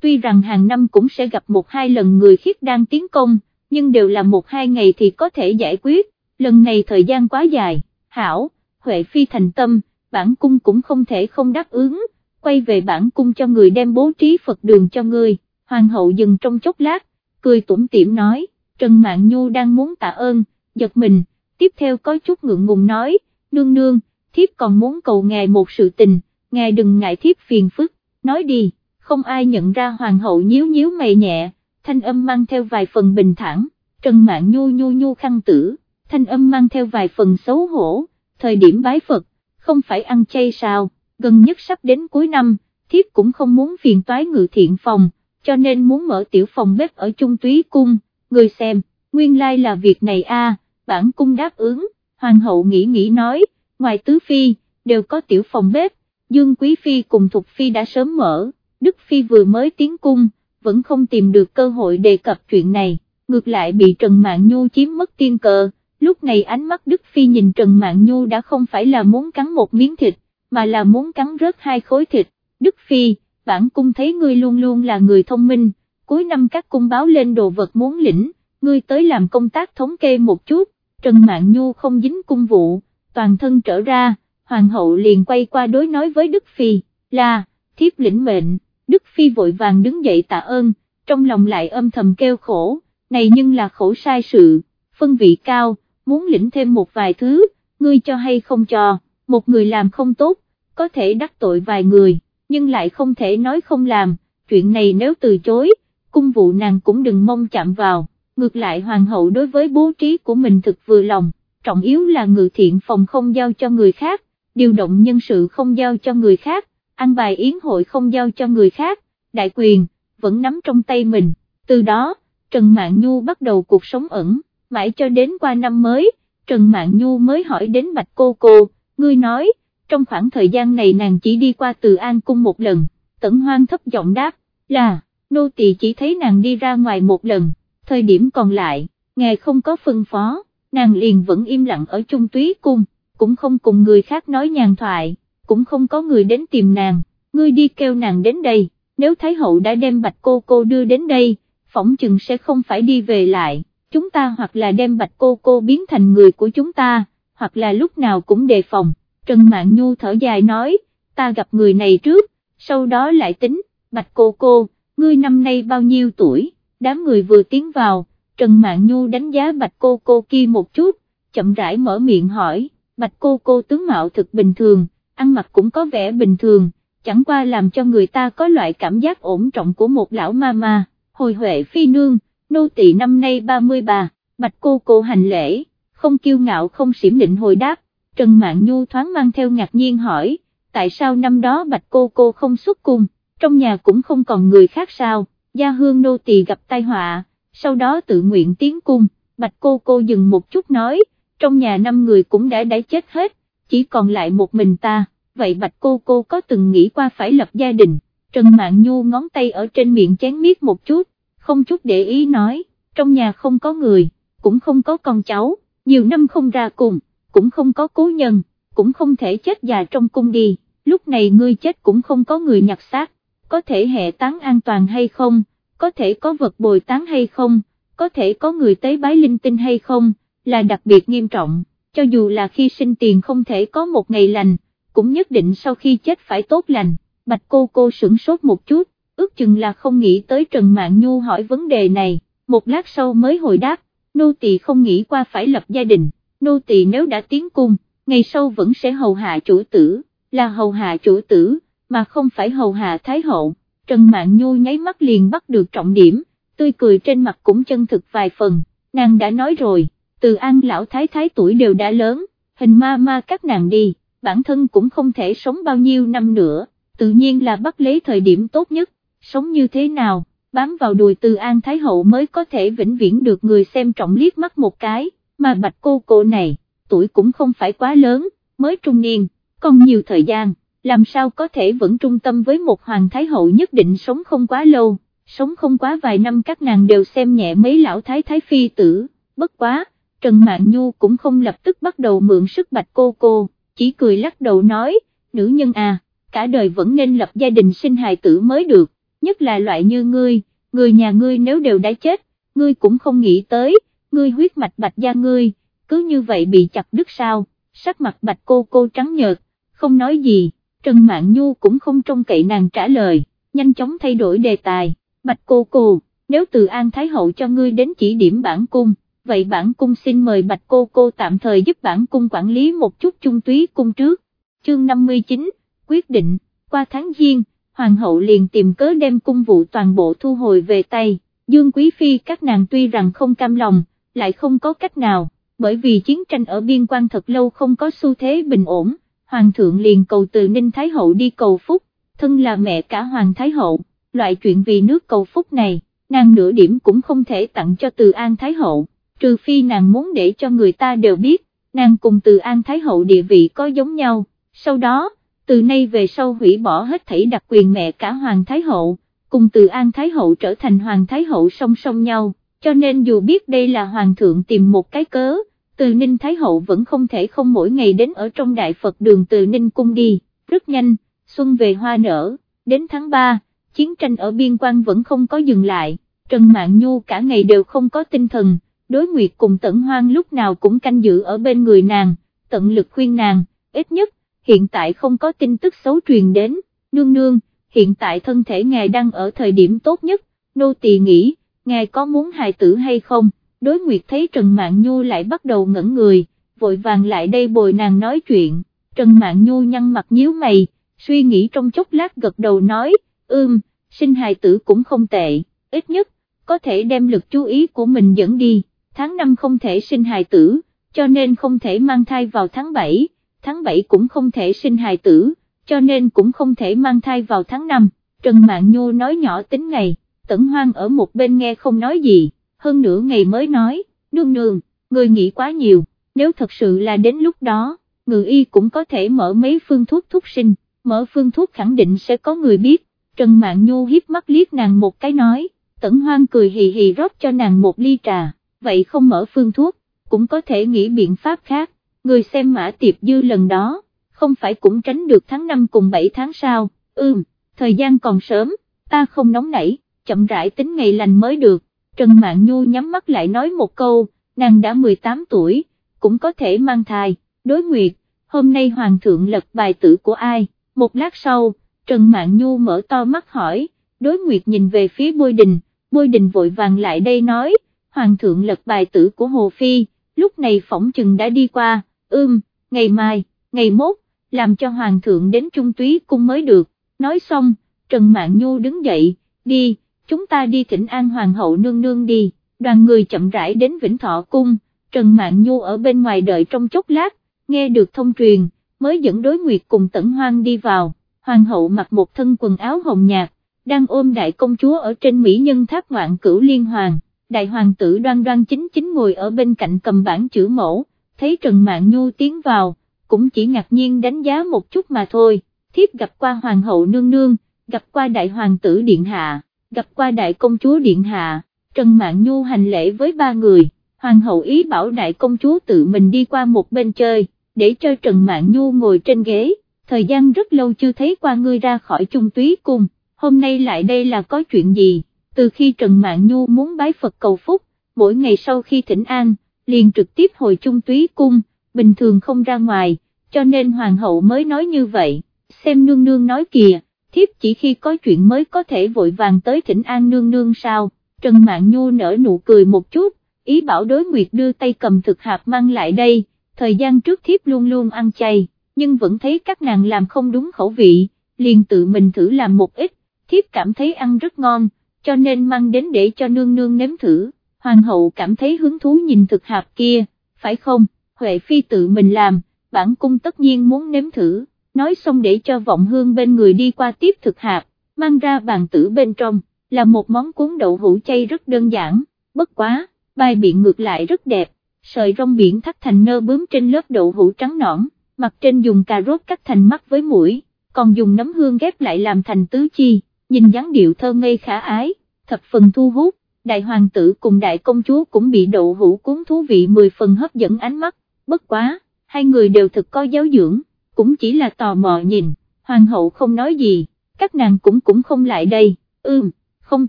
[SPEAKER 1] tuy rằng hàng năm cũng sẽ gặp một hai lần người khiết đang tiến công, nhưng đều là một hai ngày thì có thể giải quyết, lần này thời gian quá dài, hảo, Huệ Phi thành tâm, bản cung cũng không thể không đáp ứng, quay về bản cung cho người đem bố trí Phật đường cho ngươi, hoàng hậu dừng trong chốc lát, cười tủm tỉm nói, Trần Mạn Nhu đang muốn tạ ơn, giật mình, tiếp theo có chút ngượng ngùng nói, nương nương, thiếp còn muốn cầu ngài một sự tình, ngài đừng ngại thiếp phiền phức, nói đi, không ai nhận ra hoàng hậu nhíu nhíu mày nhẹ, thanh âm mang theo vài phần bình thản, Trần Mạn Nhu nhu nhu khăn tử, thanh âm mang theo vài phần xấu hổ, thời điểm bái Phật, không phải ăn chay sao, gần nhất sắp đến cuối năm, thiếp cũng không muốn phiền toái ngự thiện phòng, cho nên muốn mở tiểu phòng bếp ở trung túy cung, người xem, nguyên lai là việc này a, bản cung đáp ứng, hoàng hậu nghĩ nghĩ nói, ngoài tứ phi, đều có tiểu phòng bếp, dương quý phi cùng thục phi đã sớm mở, đức phi vừa mới tiến cung, vẫn không tìm được cơ hội đề cập chuyện này, ngược lại bị Trần Mạn Nhu chiếm mất tiên cờ, lúc này ánh mắt Đức Phi nhìn Trần Mạn Nhu đã không phải là muốn cắn một miếng thịt, mà là muốn cắn rớt hai khối thịt, Đức Phi, bản cung thấy ngươi luôn luôn là người thông minh, cuối năm các cung báo lên đồ vật muốn lĩnh, ngươi tới làm công tác thống kê một chút, Trần Mạn Nhu không dính cung vụ, toàn thân trở ra, hoàng hậu liền quay qua đối nói với Đức Phi, là, thiếp lĩnh mệnh, Đức Phi vội vàng đứng dậy tạ ơn, trong lòng lại âm thầm kêu khổ, này nhưng là khổ sai sự, phân vị cao, muốn lĩnh thêm một vài thứ, ngươi cho hay không cho, một người làm không tốt, có thể đắc tội vài người, nhưng lại không thể nói không làm, chuyện này nếu từ chối, cung vụ nàng cũng đừng mong chạm vào, ngược lại hoàng hậu đối với bố trí của mình thực vừa lòng, trọng yếu là ngự thiện phòng không giao cho người khác, điều động nhân sự không giao cho người khác, ăn bài yến hội không giao cho người khác, đại quyền, vẫn nắm trong tay mình, từ đó, Trần Mạn Nhu bắt đầu cuộc sống ẩn, mãi cho đến qua năm mới, Trần Mạn Nhu mới hỏi đến Bạch Cô Cô, ngươi nói, trong khoảng thời gian này nàng chỉ đi qua Từ An Cung một lần, tẩn hoang thấp giọng đáp, là, nô tỳ chỉ thấy nàng đi ra ngoài một lần, thời điểm còn lại, ngài không có phân phó, nàng liền vẫn im lặng ở Trung Túy Cung, cũng không cùng người khác nói nhàn thoại, cũng không có người đến tìm nàng, ngươi đi kêu nàng đến đây, nếu Thái Hậu đã đem Bạch Cô Cô đưa đến đây, phỏng chừng sẽ không phải đi về lại chúng ta hoặc là đem bạch cô cô biến thành người của chúng ta, hoặc là lúc nào cũng đề phòng, Trần Mạn Nhu thở dài nói, ta gặp người này trước, sau đó lại tính, bạch cô cô, ngươi năm nay bao nhiêu tuổi, đám người vừa tiến vào, Trần Mạn Nhu đánh giá bạch cô cô kia một chút, chậm rãi mở miệng hỏi, bạch cô cô tướng mạo thực bình thường, ăn mặc cũng có vẻ bình thường, chẳng qua làm cho người ta có loại cảm giác ổn trọng của một lão ma ma, hồi huệ phi nương, nô tỳ năm nay 33, bạch cô cô hành lễ, không kiêu ngạo không xỉm định hồi đáp, Trần Mạn Nhu thoáng mang theo ngạc nhiên hỏi, tại sao năm đó bạch cô cô không xuất cung, trong nhà cũng không còn người khác sao, gia hương nô tỳ gặp tai họa, sau đó tự nguyện tiến cung, bạch cô cô dừng một chút nói, trong nhà năm người cũng đã đã chết hết, chỉ còn lại một mình ta, vậy bạch cô cô có từng nghĩ qua phải lập gia đình, Trần Mạn Nhu ngón tay ở trên miệng chén miết một chút, không chút để ý nói, trong nhà không có người, cũng không có con cháu, nhiều năm không ra cùng, cũng không có cố nhân, cũng không thể chết già trong cung đi, lúc này ngươi chết cũng không có người nhặt xác, có thể hệ tán an toàn hay không, có thể có vật bồi tán hay không, có thể có người tế bái linh tinh hay không, là đặc biệt nghiêm trọng, cho dù là khi sinh tiền không thể có một ngày lành, cũng nhất định sau khi chết phải tốt lành, bạch cô cô sửng sốt một chút, ước chừng là không nghĩ tới Trần mạng Nhu hỏi vấn đề này, một lát sau mới hồi đáp, nô tỳ không nghĩ qua phải lập gia đình, nô tỳ nếu đã tiến cung, ngày sau vẫn sẽ hầu hạ chủ tử, là hầu hạ chủ tử, mà không phải hầu hạ thái hậu, Trần Mạn Nhu nháy mắt liền bắt được trọng điểm, tươi cười trên mặt cũng chân thực vài phần, nàng đã nói rồi, từ an lão thái thái tuổi đều đã lớn, hình ma ma các nàng đi, bản thân cũng không thể sống bao nhiêu năm nữa, tự nhiên là bắt lấy thời điểm tốt nhất, sống như thế nào, bám vào đùi từ An Thái Hậu mới có thể vĩnh viễn được người xem trọng liếc mắt một cái, mà bạch cô cô này, tuổi cũng không phải quá lớn, mới trung niên, còn nhiều thời gian, làm sao có thể vẫn trung tâm với một Hoàng Thái Hậu nhất định sống không quá lâu, sống không quá vài năm các nàng đều xem nhẹ mấy lão Thái Thái Phi tử, bất quá, Trần Mạn Nhu cũng không lập tức bắt đầu mượn sức bạch cô cô, chỉ cười lắc đầu nói, nữ nhân à, cả đời vẫn nên lập gia đình sinh hài tử mới được, nhất là loại như ngươi, người nhà ngươi nếu đều đã chết, ngươi cũng không nghĩ tới, ngươi huyết mạch bạch gia ngươi, cứ như vậy bị chặt đứt sao, sắc mặt bạch cô cô trắng nhợt, không nói gì, Trần Mạn Nhu cũng không trông cậy nàng trả lời, nhanh chóng thay đổi đề tài, bạch cô cô, nếu từ An Thái Hậu cho ngươi đến chỉ điểm bản cung, vậy bản cung xin mời bạch cô cô tạm thời giúp bản cung quản lý một chút trung túy cung trước, chương 59, quyết định, qua tháng giêng, hoàng hậu liền tìm cớ đem cung vụ toàn bộ thu hồi về tay, Dương Quý Phi các nàng tuy rằng không cam lòng, lại không có cách nào, bởi vì chiến tranh ở biên quan thật lâu không có xu thế bình ổn, Hoàng thượng liền cầu từ Ninh Thái Hậu đi cầu phúc, thân là mẹ cả Hoàng Thái Hậu, loại chuyện vì nước cầu phúc này, nàng nửa điểm cũng không thể tặng cho từ An Thái Hậu, trừ phi nàng muốn để cho người ta đều biết, nàng cùng từ An Thái Hậu địa vị có giống nhau, sau đó, từ nay về sau hủy bỏ hết thảy đặc quyền mẹ cả Hoàng Thái Hậu, cùng từ An Thái Hậu trở thành Hoàng Thái Hậu song song nhau, cho nên dù biết đây là Hoàng thượng tìm một cái cớ, từ Ninh Thái Hậu vẫn không thể không mỗi ngày đến ở trong Đại Phật đường từ Ninh Cung đi, rất nhanh, xuân về hoa nở, đến tháng 3, chiến tranh ở biên quan vẫn không có dừng lại, Trần Mạn Nhu cả ngày đều không có tinh thần, đối nguyệt cùng tận hoang lúc nào cũng canh giữ ở bên người nàng, tận lực khuyên nàng, ít nhất, hiện tại không có tin tức xấu truyền đến, nương nương, hiện tại thân thể ngài đang ở thời điểm tốt nhất, nô tỳ nghĩ, ngài có muốn hài tử hay không, đối nguyệt thấy Trần mạng Nhu lại bắt đầu ngẩn người, vội vàng lại đây bồi nàng nói chuyện, Trần mạng Nhu nhăn mặt nhíu mày, suy nghĩ trong chốc lát gật đầu nói, ưm, sinh hài tử cũng không tệ, ít nhất, có thể đem lực chú ý của mình dẫn đi, tháng 5 không thể sinh hài tử, cho nên không thể mang thai vào tháng 7, tháng 7 cũng không thể sinh hài tử, cho nên cũng không thể mang thai vào tháng 5, Trần mạng Nhu nói nhỏ tính ngày, tẩn hoang ở một bên nghe không nói gì, hơn nửa ngày mới nói, nương nương, người nghĩ quá nhiều, nếu thật sự là đến lúc đó, người y cũng có thể mở mấy phương thuốc thuốc sinh, mở phương thuốc khẳng định sẽ có người biết, Trần Mạn Nhu hiếp mắt liếc nàng một cái nói, tẩn hoang cười hì hì rót cho nàng một ly trà, vậy không mở phương thuốc, cũng có thể nghĩ biện pháp khác, người xem mã tiệp dư lần đó, không phải cũng tránh được tháng 5 cùng 7 tháng sau, ưm, thời gian còn sớm, ta không nóng nảy, chậm rãi tính ngày lành mới được, Trần Mạn Nhu nhắm mắt lại nói một câu, nàng đã 18 tuổi, cũng có thể mang thai, đối nguyệt, hôm nay Hoàng thượng lật bài tử của ai, một lát sau, Trần Mạn Nhu mở to mắt hỏi, đối nguyệt nhìn về phía bôi đình, bôi đình vội vàng lại đây nói, Hoàng thượng lật bài tử của Hồ Phi, lúc này phỏng chừng đã đi qua, ưm, ngày mai, ngày mốt, làm cho Hoàng thượng đến Trung Túy Cung mới được, nói xong, Trần Mạn Nhu đứng dậy, đi, chúng ta đi thỉnh an Hoàng hậu nương nương đi, đoàn người chậm rãi đến Vĩnh Thọ Cung, Trần Mạn Nhu ở bên ngoài đợi trong chốc lát, nghe được thông truyền, mới dẫn đối nguyệt cùng tẩn hoang đi vào, Hoàng hậu mặc một thân quần áo hồng nhạt, đang ôm đại công chúa ở trên Mỹ nhân tháp ngoạn cửu liên hoàng, đại hoàng tử đoan đoan chính chính ngồi ở bên cạnh cầm bản chữ mẫu, thấy Trần Mạn Nhu tiến vào, cũng chỉ ngạc nhiên đánh giá một chút mà thôi, thiếp gặp qua hoàng hậu nương nương, gặp qua đại hoàng tử điện hạ, gặp qua đại công chúa điện hạ, Trần mạng Nhu hành lễ với ba người, hoàng hậu ý bảo đại công chúa tự mình đi qua một bên chơi, để cho Trần mạng Nhu ngồi trên ghế, thời gian rất lâu chưa thấy qua ngươi ra khỏi trung túy cung, hôm nay lại đây là có chuyện gì, từ khi Trần mạng Nhu muốn bái Phật cầu phúc, mỗi ngày sau khi thỉnh an, liền trực tiếp hồi trung túy cung, bình thường không ra ngoài, cho nên hoàng hậu mới nói như vậy, xem nương nương nói kìa, thiếp chỉ khi có chuyện mới có thể vội vàng tới thỉnh an nương nương sao, Trần Mạn Nhu nở nụ cười một chút, ý bảo đối nguyệt đưa tay cầm thực hạt mang lại đây, thời gian trước thiếp luôn luôn ăn chay, nhưng vẫn thấy các nàng làm không đúng khẩu vị, liền tự mình thử làm một ít, thiếp cảm thấy ăn rất ngon, cho nên mang đến để cho nương nương nếm thử, hoàng hậu cảm thấy hứng thú nhìn thực hạt kia, phải không, Huệ Phi tự mình làm, bản cung tất nhiên muốn nếm thử, nói xong để cho vọng hương bên người đi qua tiếp thực hạt, mang ra bàn tử bên trong, là một món cuốn đậu hũ chay rất đơn giản, bất quá, bài biện ngược lại rất đẹp, sợi rong biển thắt thành nơ bướm trên lớp đậu hũ trắng nõn, mặt trên dùng cà rốt cắt thành mắt với mũi, còn dùng nấm hương ghép lại làm thành tứ chi, nhìn dáng điệu thơ ngây khả ái, thập phần thu hút, đại hoàng tử cùng đại công chúa cũng bị đậu hũ cuốn thú vị mười phần hấp dẫn ánh mắt, bất quá, hai người đều thực có giáo dưỡng cũng chỉ là tò mò nhìn, hoàng hậu không nói gì, các nàng cũng cũng không lại đây, ưm, không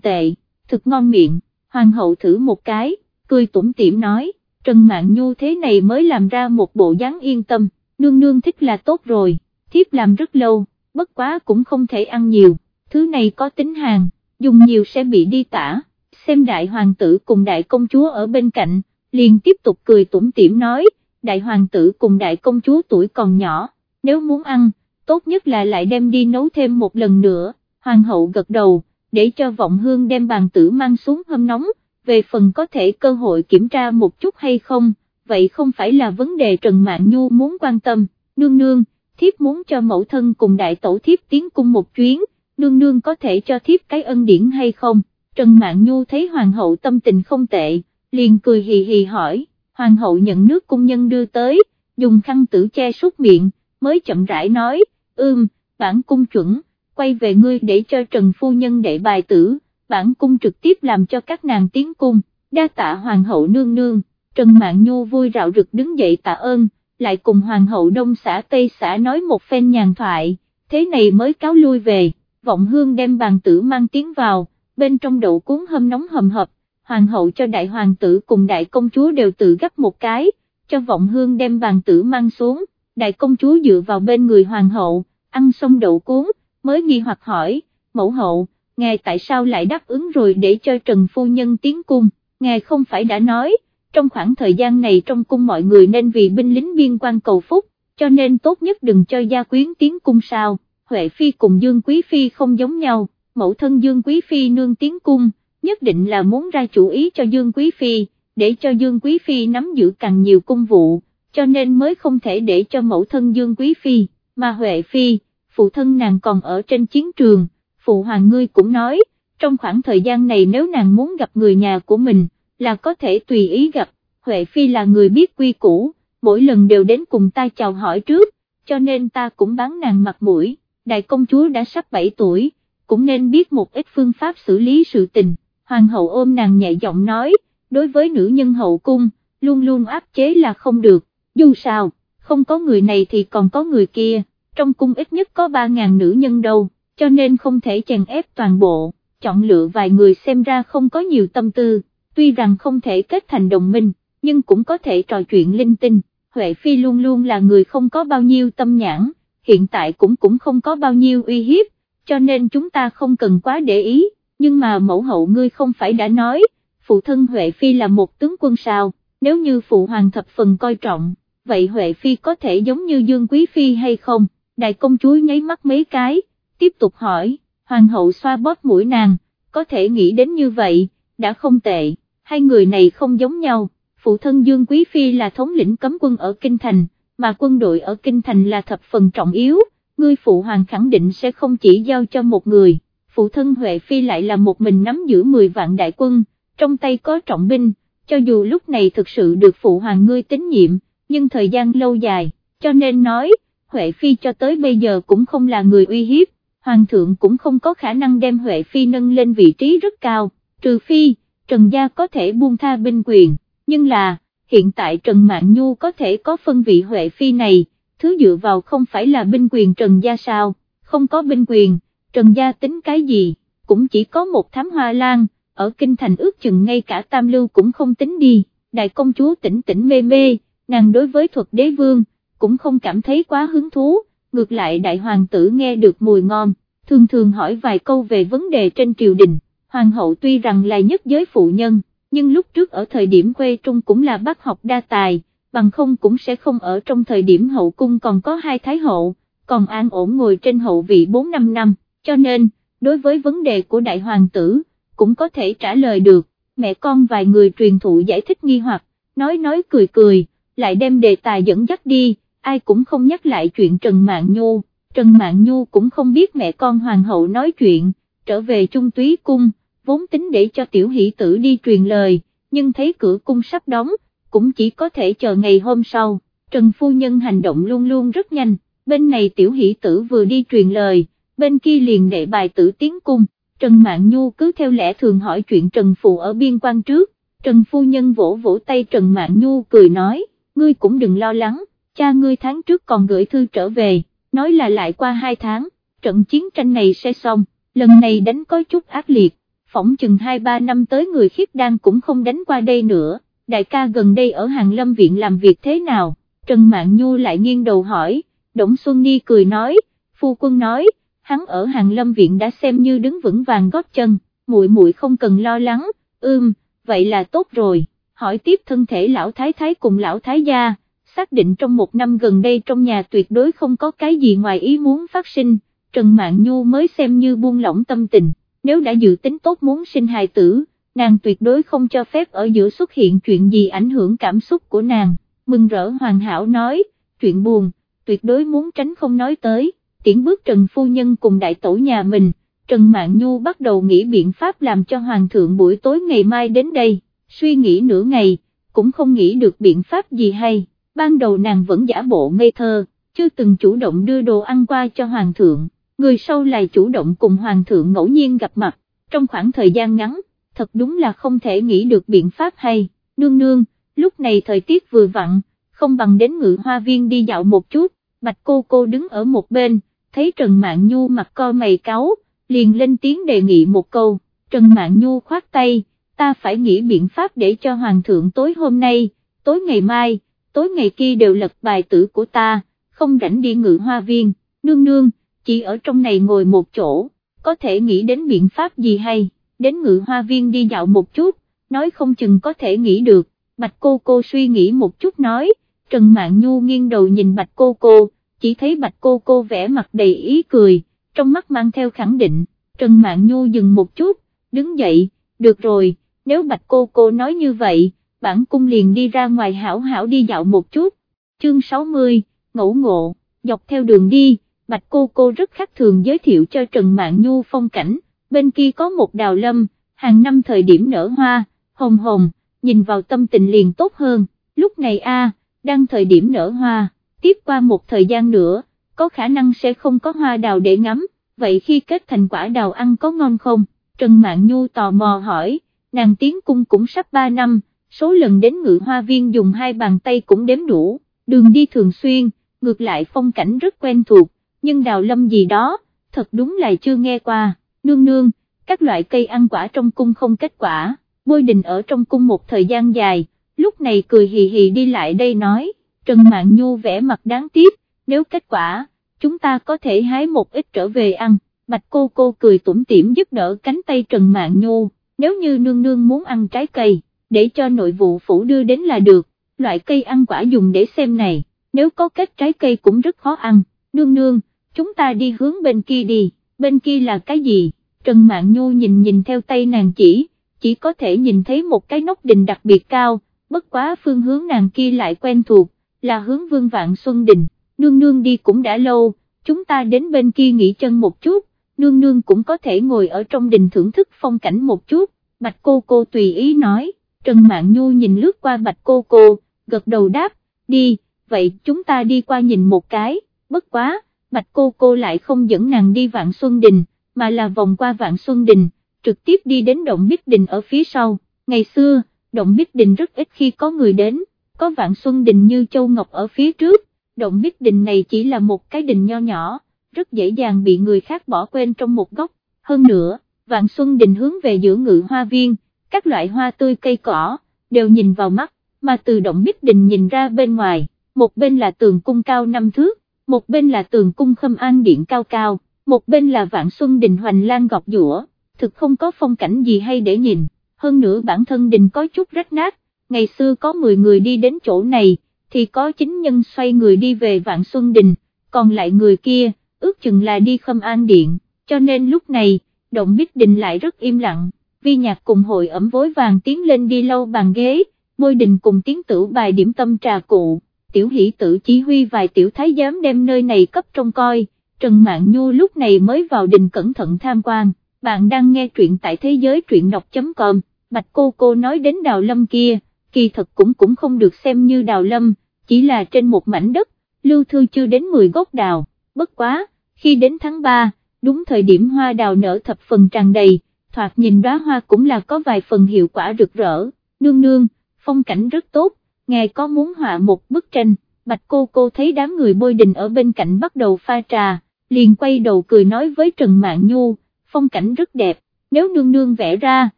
[SPEAKER 1] tệ, thực ngon miệng, hoàng hậu thử một cái, cười tủm tỉm nói, Trần Mạn Nhu thế này mới làm ra một bộ dáng yên tâm, nương nương thích là tốt rồi, thiếp làm rất lâu, bất quá cũng không thể ăn nhiều, thứ này có tính hàng, dùng nhiều sẽ bị đi tả, xem đại hoàng tử cùng đại công chúa ở bên cạnh, liền tiếp tục cười tủm tỉm nói, đại hoàng tử cùng đại công chúa tuổi còn nhỏ, nếu muốn ăn, tốt nhất là lại đem đi nấu thêm một lần nữa, hoàng hậu gật đầu, để cho vọng hương đem bàn tử mang xuống hâm nóng, về phần có thể cơ hội kiểm tra một chút hay không, vậy không phải là vấn đề Trần Mạn Nhu muốn quan tâm, nương nương, thiếp muốn cho mẫu thân cùng đại tổ thiếp tiến cung một chuyến, nương nương có thể cho thiếp cái ân điển hay không, Trần Mạn Nhu thấy hoàng hậu tâm tình không tệ, liền cười hì hì hỏi, hoàng hậu nhận nước cung nhân đưa tới, dùng khăn tử che suốt miệng, mới chậm rãi nói, ưm, bản cung chuẩn, quay về ngươi để cho Trần Phu Nhân đệ bài tử, bản cung trực tiếp làm cho các nàng tiến cung, đa tạ hoàng hậu nương nương, Trần mạng Nhu vui rạo rực đứng dậy tạ ơn, lại cùng hoàng hậu đông xã tây xã nói một phen nhàn thoại, thế này mới cáo lui về, vọng hương đem bàn tử mang tiến vào, bên trong đậu cuốn hâm nóng hầm hập, hoàng hậu cho đại hoàng tử cùng đại công chúa đều tự gấp một cái, cho vọng hương đem bàn tử mang xuống, đại công chúa dựa vào bên người hoàng hậu, ăn xong đậu cuốn, mới nghi hoặc hỏi, mẫu hậu, ngài tại sao lại đáp ứng rồi để cho Trần Phu Nhân tiến cung, ngài không phải đã nói, trong khoảng thời gian này trong cung mọi người nên vì binh lính biên quan cầu phúc, cho nên tốt nhất đừng cho gia quyến tiến cung sao, Huệ Phi cùng Dương Quý Phi không giống nhau, mẫu thân Dương Quý Phi nương tiến cung, nhất định là muốn ra chủ ý cho Dương Quý Phi, để cho Dương Quý Phi nắm giữ càng nhiều cung vụ, cho nên mới không thể để cho mẫu thân Dương Quý Phi, mà Huệ Phi, phụ thân nàng còn ở trên chiến trường, phụ hoàng ngươi cũng nói, trong khoảng thời gian này nếu nàng muốn gặp người nhà của mình, là có thể tùy ý gặp, Huệ Phi là người biết quy củ, mỗi lần đều đến cùng ta chào hỏi trước, cho nên ta cũng bán nàng mặt mũi, đại công chúa đã sắp 7 tuổi, cũng nên biết một ít phương pháp xử lý sự tình, hoàng hậu ôm nàng nhẹ giọng nói, đối với nữ nhân hậu cung, luôn luôn áp chế là không được, dù sao, không có người này thì còn có người kia, trong cung ít nhất có 3.000 nữ nhân đâu, cho nên không thể chèn ép toàn bộ, chọn lựa vài người xem ra không có nhiều tâm tư, tuy rằng không thể kết thành đồng minh, nhưng cũng có thể trò chuyện linh tinh, Huệ Phi luôn luôn là người không có bao nhiêu tâm nhãn, hiện tại cũng cũng không có bao nhiêu uy hiếp, cho nên chúng ta không cần quá để ý, nhưng mà mẫu hậu ngươi không phải đã nói, phụ thân Huệ Phi là một tướng quân sao, nếu như phụ hoàng thập phần coi trọng, vậy Huệ Phi có thể giống như Dương Quý Phi hay không, đại công chúa nháy mắt mấy cái, tiếp tục hỏi, hoàng hậu xoa bóp mũi nàng, có thể nghĩ đến như vậy, đã không tệ, hai người này không giống nhau, phụ thân Dương Quý Phi là thống lĩnh cấm quân ở Kinh Thành, mà quân đội ở Kinh Thành là thập phần trọng yếu, ngươi phụ hoàng khẳng định sẽ không chỉ giao cho một người, phụ thân Huệ Phi lại là một mình nắm giữ 10 vạn đại quân, trong tay có trọng binh, cho dù lúc này thực sự được phụ hoàng ngươi tín nhiệm, nhưng thời gian lâu dài, cho nên nói, Huệ Phi cho tới bây giờ cũng không là người uy hiếp, hoàng thượng cũng không có khả năng đem Huệ Phi nâng lên vị trí rất cao, trừ phi, Trần Gia có thể buông tha binh quyền, nhưng là, hiện tại Trần Mạn Nhu có thể có phân vị Huệ Phi này, thứ dựa vào không phải là binh quyền Trần Gia sao, không có binh quyền, Trần Gia tính cái gì, cũng chỉ có một thám hoa lan, ở kinh thành ước chừng ngay cả tam lưu cũng không tính đi, đại công chúa tỉnh tỉnh mê mê, nàng đối với thuật đế vương, cũng không cảm thấy quá hứng thú, ngược lại đại hoàng tử nghe được mùi ngon, thường thường hỏi vài câu về vấn đề trên triều đình, hoàng hậu tuy rằng là nhất giới phụ nhân, nhưng lúc trước ở thời điểm quê trung cũng là bác học đa tài, bằng không cũng sẽ không ở trong thời điểm hậu cung còn có hai thái hậu, còn an ổn ngồi trên hậu vị 4-5 năm, cho nên, đối với vấn đề của đại hoàng tử, cũng có thể trả lời được, mẹ con vài người truyền thụ giải thích nghi hoặc, nói nói cười cười, lại đem đề tài dẫn dắt đi, ai cũng không nhắc lại chuyện Trần Mạn Nhu, Trần Mạn Nhu cũng không biết mẹ con hoàng hậu nói chuyện, trở về trung túy cung, vốn tính để cho tiểu hỷ tử đi truyền lời, nhưng thấy cửa cung sắp đóng, cũng chỉ có thể chờ ngày hôm sau, Trần Phu Nhân hành động luôn luôn rất nhanh, bên này tiểu hỷ tử vừa đi truyền lời, bên kia liền đệ bài tử tiến cung, Trần Mạn Nhu cứ theo lẽ thường hỏi chuyện Trần Phụ ở biên quan trước, Trần Phu Nhân vỗ vỗ tay Trần Mạn Nhu cười nói, ngươi cũng đừng lo lắng, cha ngươi tháng trước còn gửi thư trở về, nói là lại qua hai tháng, trận chiến tranh này sẽ xong, lần này đánh có chút ác liệt, phỏng chừng 2-3 năm tới người khiếp đan cũng không đánh qua đây nữa, đại ca gần đây ở hàng lâm viện làm việc thế nào, Trần Mạn Nhu lại nghiêng đầu hỏi, Đổng Xuân Ni cười nói, phu quân nói, hắn ở hàng lâm viện đã xem như đứng vững vàng gót chân, muội muội không cần lo lắng, ưm, vậy là tốt rồi, hỏi tiếp thân thể lão thái thái cùng lão thái gia, xác định trong một năm gần đây trong nhà tuyệt đối không có cái gì ngoài ý muốn phát sinh, Trần Mạn Nhu mới xem như buông lỏng tâm tình, nếu đã dự tính tốt muốn sinh hài tử, nàng tuyệt đối không cho phép ở giữa xuất hiện chuyện gì ảnh hưởng cảm xúc của nàng, mừng rỡ hoàn hảo nói, chuyện buồn, tuyệt đối muốn tránh không nói tới, tiễn bước Trần Phu Nhân cùng đại tổ nhà mình, Trần Mạn Nhu bắt đầu nghĩ biện pháp làm cho Hoàng thượng buổi tối ngày mai đến đây, suy nghĩ nửa ngày, cũng không nghĩ được biện pháp gì hay, ban đầu nàng vẫn giả bộ ngây thơ, chưa từng chủ động đưa đồ ăn qua cho Hoàng thượng, người sau lại chủ động cùng Hoàng thượng ngẫu nhiên gặp mặt, trong khoảng thời gian ngắn, thật đúng là không thể nghĩ được biện pháp hay, nương nương, lúc này thời tiết vừa vặn, không bằng đến ngự hoa viên đi dạo một chút, bạch cô cô đứng ở một bên, thấy Trần mạng Nhu mặt co mày cáu, liền lên tiếng đề nghị một câu, Trần mạng Nhu khoát tay, ta phải nghĩ biện pháp để cho Hoàng thượng tối hôm nay, tối ngày mai, tối ngày kia đều lật bài tử của ta, không rảnh đi ngự hoa viên, nương nương, chỉ ở trong này ngồi một chỗ, có thể nghĩ đến biện pháp gì hay, đến ngự hoa viên đi dạo một chút, nói không chừng có thể nghĩ được, bạch cô cô suy nghĩ một chút nói, Trần Mạn Nhu nghiêng đầu nhìn bạch cô cô, chỉ thấy bạch cô cô vẽ mặt đầy ý cười, trong mắt mang theo khẳng định, Trần Mạn Nhu dừng một chút, đứng dậy, được rồi, nếu bạch cô cô nói như vậy, bản cung liền đi ra ngoài hảo hảo đi dạo một chút, chương 60, ngẫu ngộ, dọc theo đường đi, bạch cô cô rất khác thường giới thiệu cho Trần mạng Nhu phong cảnh, bên kia có một đào lâm, hàng năm thời điểm nở hoa, hồng hồng, nhìn vào tâm tình liền tốt hơn, lúc này a đang thời điểm nở hoa tiếp qua một thời gian nữa, có khả năng sẽ không có hoa đào để ngắm, vậy khi kết thành quả đào ăn có ngon không? Trần mạng Nhu tò mò hỏi, nàng tiến cung cũng sắp 3 năm, số lần đến ngự hoa viên dùng hai bàn tay cũng đếm đủ, đường đi thường xuyên, ngược lại phong cảnh rất quen thuộc, nhưng đào lâm gì đó, thật đúng là chưa nghe qua, nương nương, các loại cây ăn quả trong cung không kết quả, bôi đình ở trong cung một thời gian dài, lúc này cười hì hì đi lại đây nói, Trần Mạn Nhu vẽ mặt đáng tiếc, nếu kết quả, chúng ta có thể hái một ít trở về ăn, bạch cô cô cười tủm tỉm giúp đỡ cánh tay Trần Mạn Nhu, nếu như nương nương muốn ăn trái cây, để cho nội vụ phủ đưa đến là được, loại cây ăn quả dùng để xem này, nếu có kết trái cây cũng rất khó ăn, nương nương, chúng ta đi hướng bên kia đi, bên kia là cái gì, Trần Mạn Nhu nhìn nhìn theo tay nàng chỉ, chỉ có thể nhìn thấy một cái nóc đình đặc biệt cao, bất quá phương hướng nàng kia lại quen thuộc, là hướng vương vạn Xuân Đình, nương nương đi cũng đã lâu, chúng ta đến bên kia nghỉ chân một chút, nương nương cũng có thể ngồi ở trong đình thưởng thức phong cảnh một chút, bạch cô cô tùy ý nói, Trần Mạn Nhu nhìn lướt qua bạch cô cô, gật đầu đáp, đi, vậy chúng ta đi qua nhìn một cái, bất quá, bạch cô cô lại không dẫn nàng đi vạn Xuân Đình, mà là vòng qua vạn Xuân Đình, trực tiếp đi đến động Bích Đình ở phía sau, ngày xưa, động Bích Đình rất ít khi có người đến có vạn xuân đình như châu ngọc ở phía trước, động bích đình này chỉ là một cái đình nho nhỏ, rất dễ dàng bị người khác bỏ quên trong một góc, hơn nữa, vạn xuân đình hướng về giữa ngự hoa viên, các loại hoa tươi cây cỏ, đều nhìn vào mắt, mà từ động biết đình nhìn ra bên ngoài, một bên là tường cung cao năm thước, một bên là tường cung khâm an điện cao cao, một bên là vạn xuân đình hoành lan gọc dũa, thực không có phong cảnh gì hay để nhìn, hơn nữa bản thân đình có chút rách nát, ngày xưa có 10 người đi đến chỗ này, thì có 9 nhân xoay người đi về Vạn Xuân Đình, còn lại người kia, ước chừng là đi khâm an điện, cho nên lúc này, động bích đình lại rất im lặng, vi nhạc cùng hội ẩm vối vàng tiến lên đi lâu bàn ghế, bôi đình cùng tiến tử bài điểm tâm trà cụ, tiểu hỷ tử chỉ huy vài tiểu thái giám đem nơi này cấp trông coi, Trần Mạn Nhu lúc này mới vào đình cẩn thận tham quan, bạn đang nghe truyện tại thế giới truyện đọc.com, Bạch Cô Cô nói đến đào lâm kia kỳ thật cũng cũng không được xem như đào lâm, chỉ là trên một mảnh đất, lưu thư chưa đến 10 gốc đào, bất quá, khi đến tháng 3, đúng thời điểm hoa đào nở thập phần tràn đầy, thoạt nhìn đóa hoa cũng là có vài phần hiệu quả rực rỡ, nương nương, phong cảnh rất tốt, ngài có muốn họa một bức tranh, bạch cô cô thấy đám người bôi đình ở bên cạnh bắt đầu pha trà, liền quay đầu cười nói với Trần mạng Nhu, phong cảnh rất đẹp, nếu nương nương vẽ ra,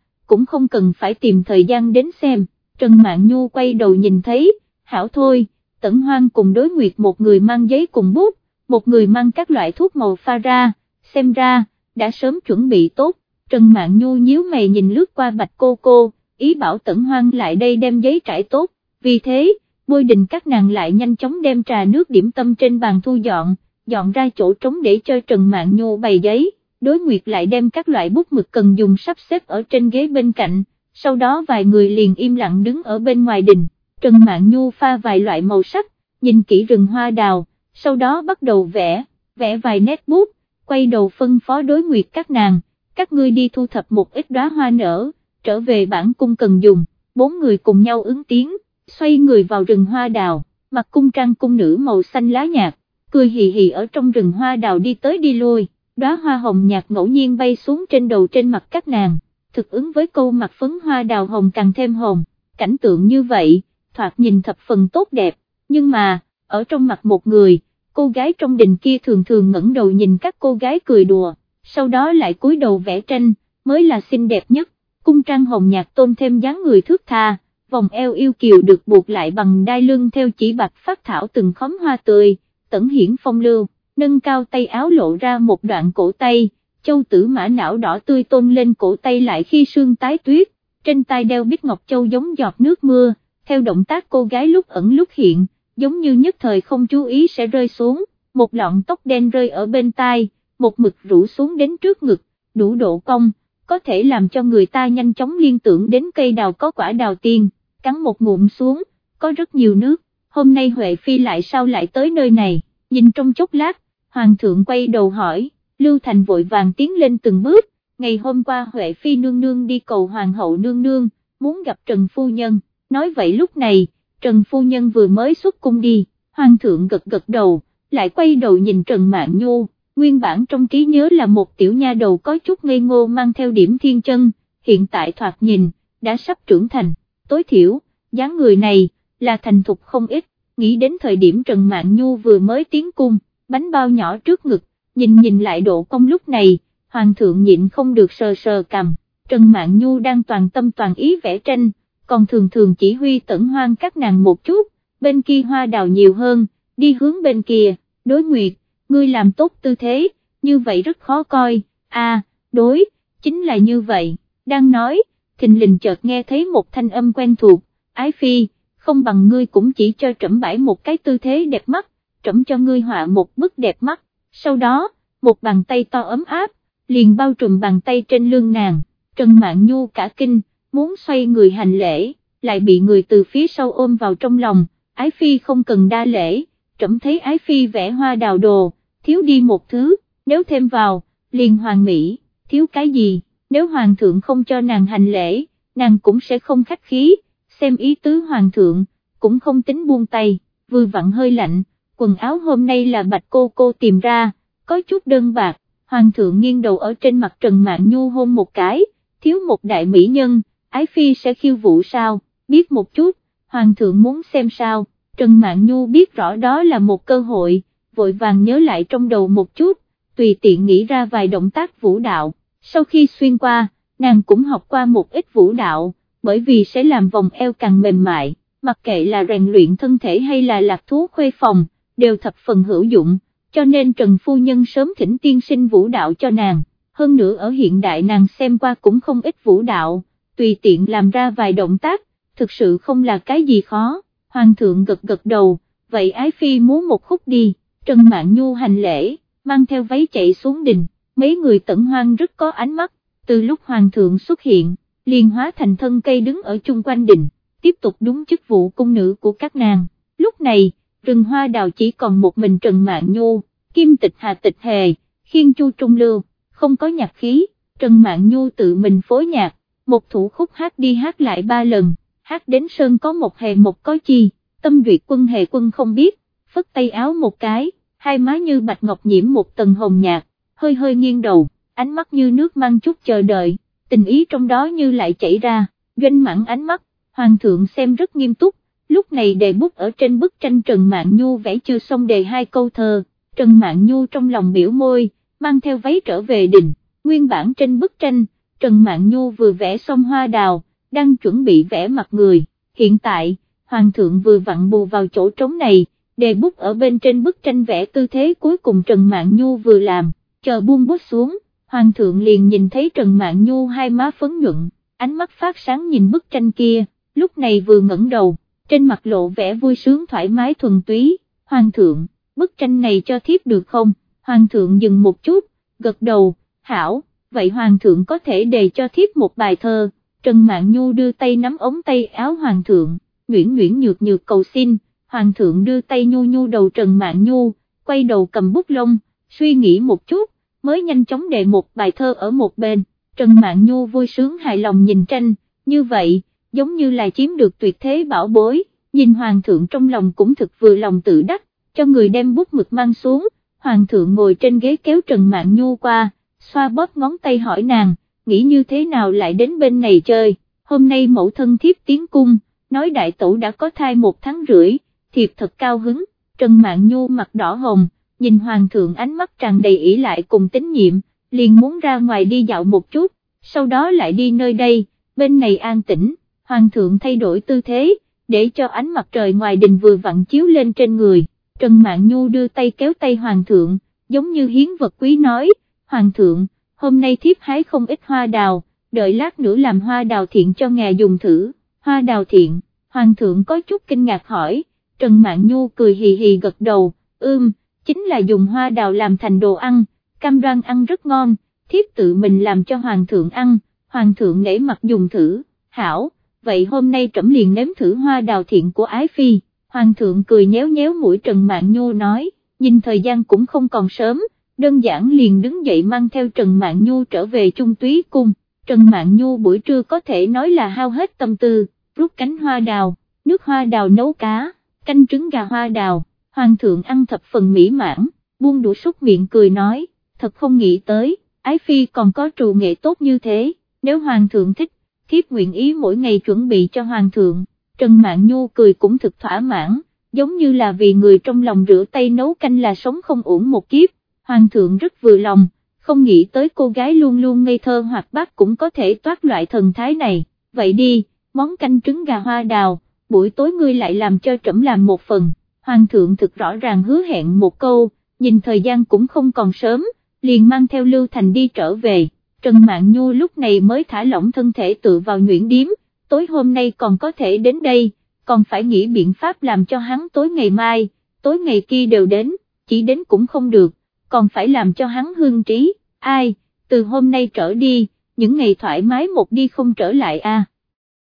[SPEAKER 1] cũng không cần phải tìm thời gian đến xem, Trần mạng Nhu quay đầu nhìn thấy, hảo thôi, tẩn hoang cùng đối nguyệt một người mang giấy cùng bút, một người mang các loại thuốc màu pha ra, xem ra, đã sớm chuẩn bị tốt, Trần Mạn Nhu nhíu mày nhìn lướt qua bạch cô cô, ý bảo tẩn hoang lại đây đem giấy trải tốt, vì thế, bôi đình các nàng lại nhanh chóng đem trà nước điểm tâm trên bàn thu dọn, dọn ra chỗ trống để cho Trần Mạn Nhu bày giấy, đối nguyệt lại đem các loại bút mực cần dùng sắp xếp ở trên ghế bên cạnh, sau đó vài người liền im lặng đứng ở bên ngoài đình, Trần Mạn Nhu pha vài loại màu sắc, nhìn kỹ rừng hoa đào, sau đó bắt đầu vẽ, vẽ vài nét bút, quay đầu phân phó đối nguyệt các nàng, các ngươi đi thu thập một ít đóa hoa nở, trở về bản cung cần dùng, bốn người cùng nhau ứng tiếng, xoay người vào rừng hoa đào, mặc cung trang cung nữ màu xanh lá nhạt, cười hì hì ở trong rừng hoa đào đi tới đi lui, đóa hoa hồng nhạt ngẫu nhiên bay xuống trên đầu trên mặt các nàng, thực ứng với câu mặt phấn hoa đào hồng càng thêm hồng, cảnh tượng như vậy, thoạt nhìn thập phần tốt đẹp, nhưng mà, ở trong mặt một người, cô gái trong đình kia thường thường ngẩng đầu nhìn các cô gái cười đùa, sau đó lại cúi đầu vẽ tranh, mới là xinh đẹp nhất, cung trang hồng nhạt tôn thêm dáng người thước tha, vòng eo yêu kiều được buộc lại bằng đai lưng theo chỉ bạch phát thảo từng khóm hoa tươi, tẩn hiển phong lưu, nâng cao tay áo lộ ra một đoạn cổ tay, châu tử mã não đỏ tươi tôn lên cổ tay lại khi sương tái tuyết, trên tay đeo bích ngọc châu giống giọt nước mưa, theo động tác cô gái lúc ẩn lúc hiện, giống như nhất thời không chú ý sẽ rơi xuống, một lọn tóc đen rơi ở bên tai, một mực rủ xuống đến trước ngực, đủ độ cong, có thể làm cho người ta nhanh chóng liên tưởng đến cây đào có quả đào tiên, cắn một ngụm xuống, có rất nhiều nước, hôm nay Huệ Phi lại sao lại tới nơi này, nhìn trong chốc lát, Hoàng thượng quay đầu hỏi, Lưu Thành vội vàng tiến lên từng bước, ngày hôm qua Huệ Phi nương nương đi cầu Hoàng hậu nương nương, muốn gặp Trần Phu Nhân, nói vậy lúc này, Trần Phu Nhân vừa mới xuất cung đi, Hoàng thượng gật gật đầu, lại quay đầu nhìn Trần Mạn Nhu, nguyên bản trong trí nhớ là một tiểu nha đầu có chút ngây ngô mang theo điểm thiên chân, hiện tại thoạt nhìn, đã sắp trưởng thành, tối thiểu, dáng người này, là thành thục không ít, nghĩ đến thời điểm Trần Mạn Nhu vừa mới tiến cung, bánh bao nhỏ trước ngực, nhìn nhìn lại độ công lúc này, Hoàng thượng nhịn không được sờ sờ cầm, Trần Mạn Nhu đang toàn tâm toàn ý vẽ tranh, còn thường thường chỉ huy tẩn hoang các nàng một chút, bên kia hoa đào nhiều hơn, đi hướng bên kia, đối nguyệt, ngươi làm tốt tư thế, như vậy rất khó coi, à, đối, chính là như vậy, đang nói, thình lình chợt nghe thấy một thanh âm quen thuộc, ái phi, không bằng ngươi cũng chỉ cho trẫm bãi một cái tư thế đẹp mắt, trẫm cho ngươi họa một bức đẹp mắt, sau đó, một bàn tay to ấm áp, liền bao trùm bàn tay trên lưng nàng, Trần mạng Nhu cả kinh, muốn xoay người hành lễ, lại bị người từ phía sau ôm vào trong lòng, ái phi không cần đa lễ, trẫm thấy ái phi vẽ hoa đào đồ, thiếu đi một thứ, nếu thêm vào, liền hoàng mỹ, thiếu cái gì, nếu hoàng thượng không cho nàng hành lễ, nàng cũng sẽ không khách khí, xem ý tứ hoàng thượng, cũng không tính buông tay, vừa vặn hơi lạnh, quần áo hôm nay là bạch cô cô tìm ra, có chút đơn bạc, hoàng thượng nghiêng đầu ở trên mặt Trần mạng Nhu hôn một cái, thiếu một đại mỹ nhân, ái phi sẽ khiêu vũ sao, biết một chút, hoàng thượng muốn xem sao, Trần Mạn Nhu biết rõ đó là một cơ hội, vội vàng nhớ lại trong đầu một chút, tùy tiện nghĩ ra vài động tác vũ đạo, sau khi xuyên qua, nàng cũng học qua một ít vũ đạo, bởi vì sẽ làm vòng eo càng mềm mại, mặc kệ là rèn luyện thân thể hay là lạc thú khuê phòng, đều thập phần hữu dụng, cho nên Trần Phu Nhân sớm thỉnh tiên sinh vũ đạo cho nàng, hơn nữa ở hiện đại nàng xem qua cũng không ít vũ đạo, tùy tiện làm ra vài động tác, thực sự không là cái gì khó, Hoàng thượng gật gật đầu, vậy Ái Phi muốn một khúc đi. Trần Mạn Nhu hành lễ, mang theo váy chạy xuống đình, mấy người tận hoang rất có ánh mắt, từ lúc hoàng thượng xuất hiện, liền hóa thành thân cây đứng ở chung quanh đình, tiếp tục đúng chức vụ cung nữ của các nàng, lúc này, rừng hoa đào chỉ còn một mình Trần Mạn Nhu, kim tịch hà tịch hề, khiên chu trung lưu, không có nhạc khí, Trần Mạn Nhu tự mình phối nhạc, một thủ khúc hát đi hát lại ba lần, hát đến sơn có một hề một có chi, tâm duyệt quân hề quân không biết, phất tay áo một cái, hai má như bạch ngọc nhiễm một tầng hồng nhạt, hơi hơi nghiêng đầu, ánh mắt như nước mang chút chờ đợi, tình ý trong đó như lại chảy ra, doanh mặn ánh mắt, hoàng thượng xem rất nghiêm túc, lúc này đề bút ở trên bức tranh Trần Mạn Nhu vẽ chưa xong đề hai câu thơ, Trần Mạn Nhu trong lòng biểu môi, mang theo váy trở về đình, nguyên bản trên bức tranh, Trần Mạn Nhu vừa vẽ xong hoa đào, đang chuẩn bị vẽ mặt người, hiện tại, Hoàng thượng vừa vặn bù vào chỗ trống này, đề bút ở bên trên bức tranh vẽ tư thế cuối cùng Trần Mạn Nhu vừa làm, chờ buông bút xuống, Hoàng thượng liền nhìn thấy Trần Mạn Nhu hai má phấn nhuận, ánh mắt phát sáng nhìn bức tranh kia, lúc này vừa ngẩng đầu, trên mặt lộ vẻ vui sướng thoải mái thuần túy, Hoàng thượng, bức tranh này cho thiếp được không, Hoàng thượng dừng một chút, gật đầu, hảo, vậy Hoàng thượng có thể đề cho thiếp một bài thơ, Trần Mạn Nhu đưa tay nắm ống tay áo Hoàng thượng, Nguyễn Nguyễn nhược nhược cầu xin, Hoàng thượng đưa tay nhu nhu đầu Trần Mạn Nhu, quay đầu cầm bút lông, suy nghĩ một chút, mới nhanh chóng đề một bài thơ ở một bên, Trần Mạn Nhu vui sướng hài lòng nhìn tranh, như vậy, giống như là chiếm được tuyệt thế bảo bối, nhìn Hoàng thượng trong lòng cũng thực vừa lòng tự đắc, cho người đem bút mực mang xuống, Hoàng thượng ngồi trên ghế kéo Trần Mạn Nhu qua, xoa bóp ngón tay hỏi nàng, nghĩ như thế nào lại đến bên này chơi, hôm nay mẫu thân thiếp tiến cung, nói đại tẩu đã có thai một tháng rưỡi, thiệp thật cao hứng, Trần Mạn Nhu mặt đỏ hồng, nhìn hoàng thượng ánh mắt tràn đầy ỷ lại cùng tín nhiệm, liền muốn ra ngoài đi dạo một chút, sau đó lại đi nơi đây, bên này an tĩnh, hoàng thượng thay đổi tư thế, để cho ánh mặt trời ngoài đình vừa vặn chiếu lên trên người, Trần Mạn Nhu đưa tay kéo tay hoàng thượng, giống như hiến vật quý nói, hoàng thượng, hôm nay thiếp hái không ít hoa đào, đợi lát nữa làm hoa đào thiện cho ngài dùng thử, hoa đào thiện, hoàng thượng có chút kinh ngạc hỏi, Trần Mạn Nhu cười hì hì gật đầu, ưm, chính là dùng hoa đào làm thành đồ ăn, cam đoan ăn rất ngon, thiếp tự mình làm cho hoàng thượng ăn, hoàng thượng nể mặt dùng thử, hảo, vậy hôm nay trẫm liền nếm thử hoa đào thiện của ái phi, hoàng thượng cười nhéo nhéo mũi Trần Mạn Nhu nói, nhìn thời gian cũng không còn sớm, đơn giản liền đứng dậy mang theo Trần Mạn Nhu trở về trung túy cung, Trần Mạn Nhu buổi trưa có thể nói là hao hết tâm tư, rút cánh hoa đào, nước hoa đào nấu cá, canh trứng gà hoa đào, hoàng thượng ăn thập phần mỹ mãn, buông đũa súc miệng cười nói, thật không nghĩ tới, ái phi còn có trù nghệ tốt như thế, nếu hoàng thượng thích, thiếp nguyện ý mỗi ngày chuẩn bị cho hoàng thượng, Trần Mạn Nhu cười cũng thực thỏa mãn, giống như là vì người trong lòng rửa tay nấu canh là sống không uổng một kiếp, hoàng thượng rất vừa lòng, không nghĩ tới cô gái luôn luôn ngây thơ hoặc bác cũng có thể toát loại thần thái này, vậy đi, món canh trứng gà hoa đào, buổi tối ngươi lại làm cho trẫm làm một phần, hoàng thượng thực rõ ràng hứa hẹn một câu, nhìn thời gian cũng không còn sớm, liền mang theo Lưu Thành đi trở về, Trần Mạn Nhu lúc này mới thả lỏng thân thể tự vào nhuyễn điếm, tối hôm nay còn có thể đến đây, còn phải nghĩ biện pháp làm cho hắn tối ngày mai, tối ngày kia đều đến, chỉ đến cũng không được, còn phải làm cho hắn hương trí, ai, từ hôm nay trở đi, những ngày thoải mái một đi không trở lại a.